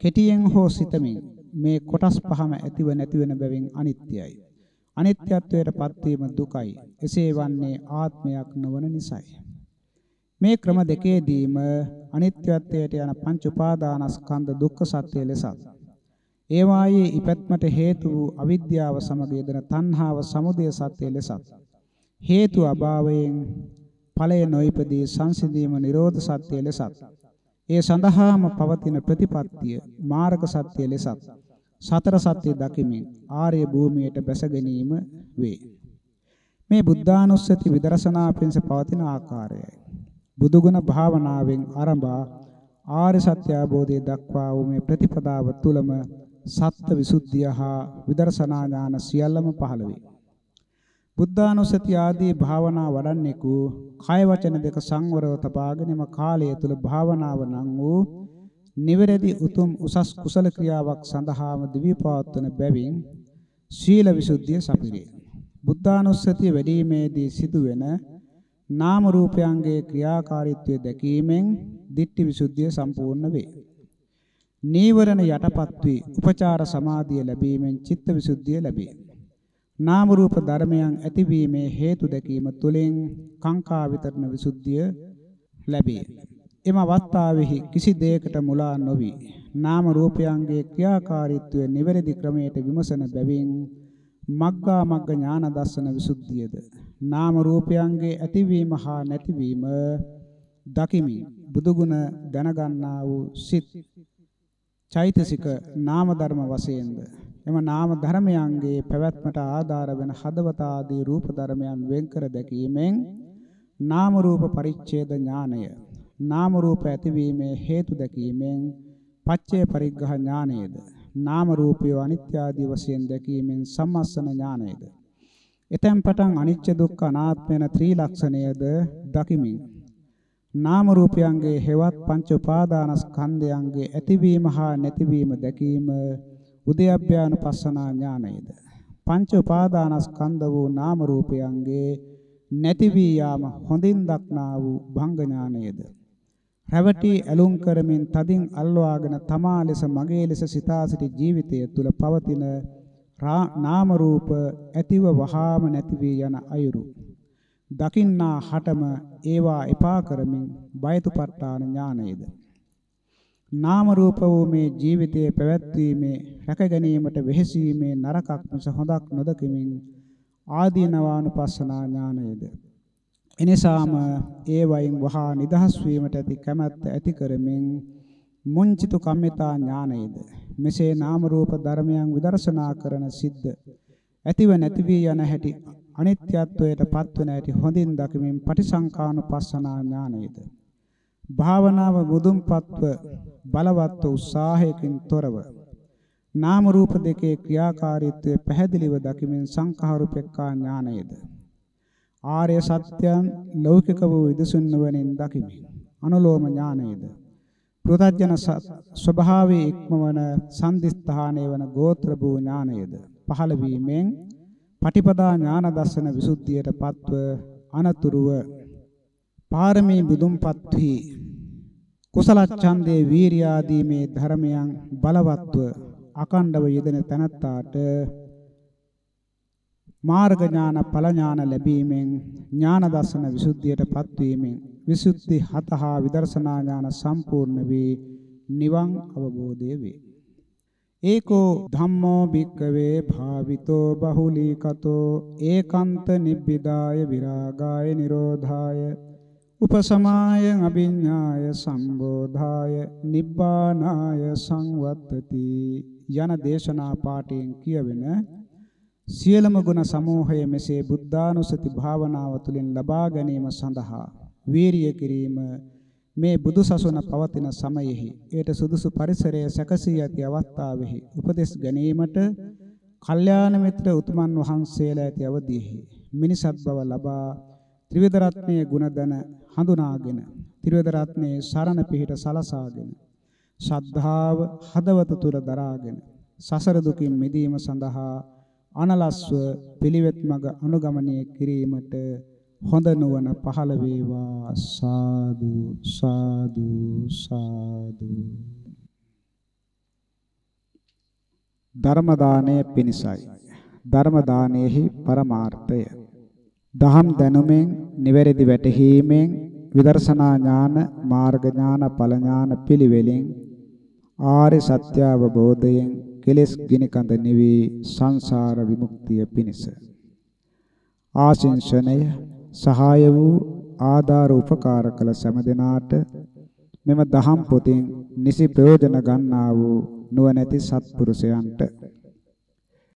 කෙටියෙන් හෝ සිතමින් මේ කොටස් පහම ඇතිව නැති වෙන බැවින් අනිත්‍යයි. අනිත්‍යත්වයට පත්වීම දුකයි. එසේ වන්නේ ආත්මයක් නොවන නිසායි. මේ ක්‍රම දෙකේදීම අනිත්‍යත්වයට යන පංච උපාදානස්කන්ධ දුක්ඛ සත්‍ය ලෙසත් ඒවායේ ඉපැත්මට හේතු වූ අවිද්‍යාව සමග යෙදෙන තණ්හාව සමුදය සත්‍ය ලෙසත් හේතු අභාවයෙන් ඵලය නොයිපදී සංසිඳීම නිරෝධ සත්‍ය ලෙසත් ඒ සඳහාම පවතින ප්‍රතිපත්තිය මාර්ග සත්‍ය ලෙසත් සතර සත්‍ය දකිමින් ආර්ය භූමියට බැස ගැනීම වේ. මේ බුද්ධානුස්සති විදර්ශනා පිණිස පවතින ආකාරයයි. බුදුගුණ භාවනාවෙන් ආරම්භා ආර්ය සත්‍ය අවබෝධය දක්වා වූ මේ ප්‍රතිපදාව තුලම සත්‍ය විසුද්ධිය හා විදර්ශනා ඥාන සියල්ලම පහළ වේ. බුද්ධානුස්සති ආදී භාවනා වඩන්නෙකු කය වචන දෙක සංවරව තබාගෙනම කාලය තුල භාවනාව නම් වූ නිවැරදි උතුම් උසස් කුසල ක්‍රියාවක් සඳහාම දිවිපවත්වන බැවින් ශීල විසුද්ධිය සපිරේ. බුද්ධානුස්සතිය වැඩිීමේදී සිදුවෙන නාම රූපයන්ගේ ක්‍රියාකාරීත්වය දැකීමෙන් දිට්ඨි විසුද්ධිය සම්පූර්ණ වේ. නීවරණ යටපත් වී උපචාර සමාධිය ලැබීමෙන් චිත්ත විසුද්ධිය ලැබේ. නාම රූප ධර්මයන් ඇතිවීමේ හේතු දැකීම තුළින් කාංකා විතරණ විසුද්ධිය ලැබේ. එම අවස්ථාවෙහි කිසි දෙයකට මුලා නොවි. නාම රූපයන්ගේ ක්‍රියාකාරීත්වය නිවැරදි ක්‍රමයට විමසන බැවින් මග්ගා මග්ග ඥාන දර්ශන විසුද්ධියද? නාම රූපයන්ගේ ඇතිවීම හා නැතිවීම දකිමි. බුදුගුණ දැනගන්නා වූ සිත් චෛතසික නාම ධර්ම වශයෙන්ද එම නාම ධර්මයන්ගේ පැවැත්මට ආධාර වෙන හදවත ආදී රූප ධර්මයන් වෙන්කර දැකීමෙන් නාම රූප පරිච්ඡේද ඥානය නාම රූප ඇතිවීමේ හේතු දැකීමෙන් පච්චේ පරිග්‍රහ ඥානයේද නාම රූපය අනිත්‍ය ආදී වශයෙන් දැකීමෙන් සම්මස්සන ඥානයද එතෙන් පටන් අනිච්ච දුක්ඛ අනාත්ම වෙන ත්‍රිලක්ෂණයද දකිමින් නාම රූපයන්ගේ හේවත් පංච උපාදානස්කන්ධයන්ගේ ඇතිවීම හා නැතිවීම දැකීම උද්‍යප්පයානුපස්සනා ඥානයද? පංච උපාදානස්කන්ධ වූ නාම රූපයන්ගේ නැති වී යාම හොඳින් දක්නා වූ භංග ඥානයද? රැවටි ඇලුම් කරමින් තදින් අල්වාගෙන තමා ලෙස මගේ ලෙස සිතා සිටි ජීවිතය තුළ පවතින නාම රූප ඇතිව වහාම නැති වී යන අයුරු. දකින්නා හටම ඒවා එපා කරමින් බයතුපත්තාන ඥානයේද? නාම රූප වූ මේ ජීවිතයේ පැවැත්වීමේ රැක ගැනීමට වෙහෙසීමේ නරකක් මිස හොඳක් නොදකිමින් ආදීනවානුපස්සනා ඥානයේද? එනිසාම ඒ වයින් වහා නිදහස් වීමට ඇති කැමැත්ත ඇති කරමින් මුංචිතු කම්මිතා ඥානයේද? මෙසේ නාම රූප ධර්මයන් විදර්ශනා කරන සිද්ධ ඇතිව නැති වී යන හැටි අනිත්‍යත්වයට පත්වන හැටි හොඳින් දකිමින් පටිසංකානුපස්සනා ඥානයේද? භාවනාව මුදුන්පත්ව බලවත් උත්සාහයකින් තොරව නාම රූප දෙකේ ක්‍රියාකාරීත්වය පැහැදිලිව දකිමින් සංඛාරුපෙක්ඛා ඥානයේද ආර්ය සත්‍යයන් ලෞකික වූ විදසුන් වලින් දකිමි. අනුලෝම ඥානයේද පෘථජන ස්වභාවයේ ඉක්මවන සම්දිස්ථානයේ වන ගෝත්‍ර භූ ඥානයේද පහළ වීමෙන් පටිපදා ඥාන දර්ශන විසුද්ධියට පත්ව අනතුරුව පාරමී බුදුන්පත් වී කුසල ඡන්දේ වීරියාදී මේ ධර්මයන් බලවත්ව අකණ්ඩව යෙදෙන තනත්තාට මාර්ග ඥාන ඵල ඥාන ලැබීමෙන් ඥාන දර්ශන විසුද්ධියට පත්වීමෙන් විසුද්ධි හතහා විදර්ශනා ඥාන සම්පූර්ණ වී නිවන් අවබෝධය වේ. ඒකෝ ධම්මෝ භික්කවේ භාවිතෝ බහුලීකතෝ ඒකාන්ත නිබ්බිදාය විරාගාය නිරෝධාය උපසමාය අභිඤ්ඤාය සම්බෝධාය නිබ්බානාය සංවත්තති යන දේශනා පාඨයෙන් කියවෙන සියලුම ගුණ සමූහය මෙසේ බුද්ධානුසති භාවනාව තුළින් ලබා ගැනීම සඳහා වීරිය කිරීම මේ බුදුසසුන පවතින සමයෙහි ඒට සුදුසු පරිසරය සැකසී ඇති අවස්ථාවෙහි උපදෙස් ගැනීමට කල්යාණ මිත්‍ර උතුමන් වහන්සේලා ඇති අවදීෙහි මිනිසත් බව ලබා ත්‍රිවිධ රත්නයේ ගුණ දන හඳුනාගෙන ත්‍රිවිධ රත්නයේ සරණ පිහිට සලසාගෙන ශද්ධාව හදවත තුර දරාගෙන සසර දුකින් මිදීම සඳහා අනලස්ව පිළිවෙත් මඟ අනුගමනය කිරීමට හොඳ නුවණ පහළ වේවා. සාදු සාදු සාදු. ධර්ම දානයේ පිණිසයි. ධර්ම දානයේහි පරමාර්ථය. දහම් දැනුමෙන් නිවැරදි වැටහීමෙන් විදර්ශනා ඥාන මාර්ග ඥාන ඵල ඥාන පිළිවෙලින් ආර්ය සත්‍ය අවබෝධයෙන් කෙලෙස් ගිනි කඳ නිවි සංසාර විමුක්තිය පිණිස. ආශිංසනය සහාය වූ ආධාර උපකාර කළ සෑම දිනාට මෙම දහම් පොතින් නිසි ප්‍රයෝජන ගන්නා වූ නුවණැති සත්පුරුෂයන්ට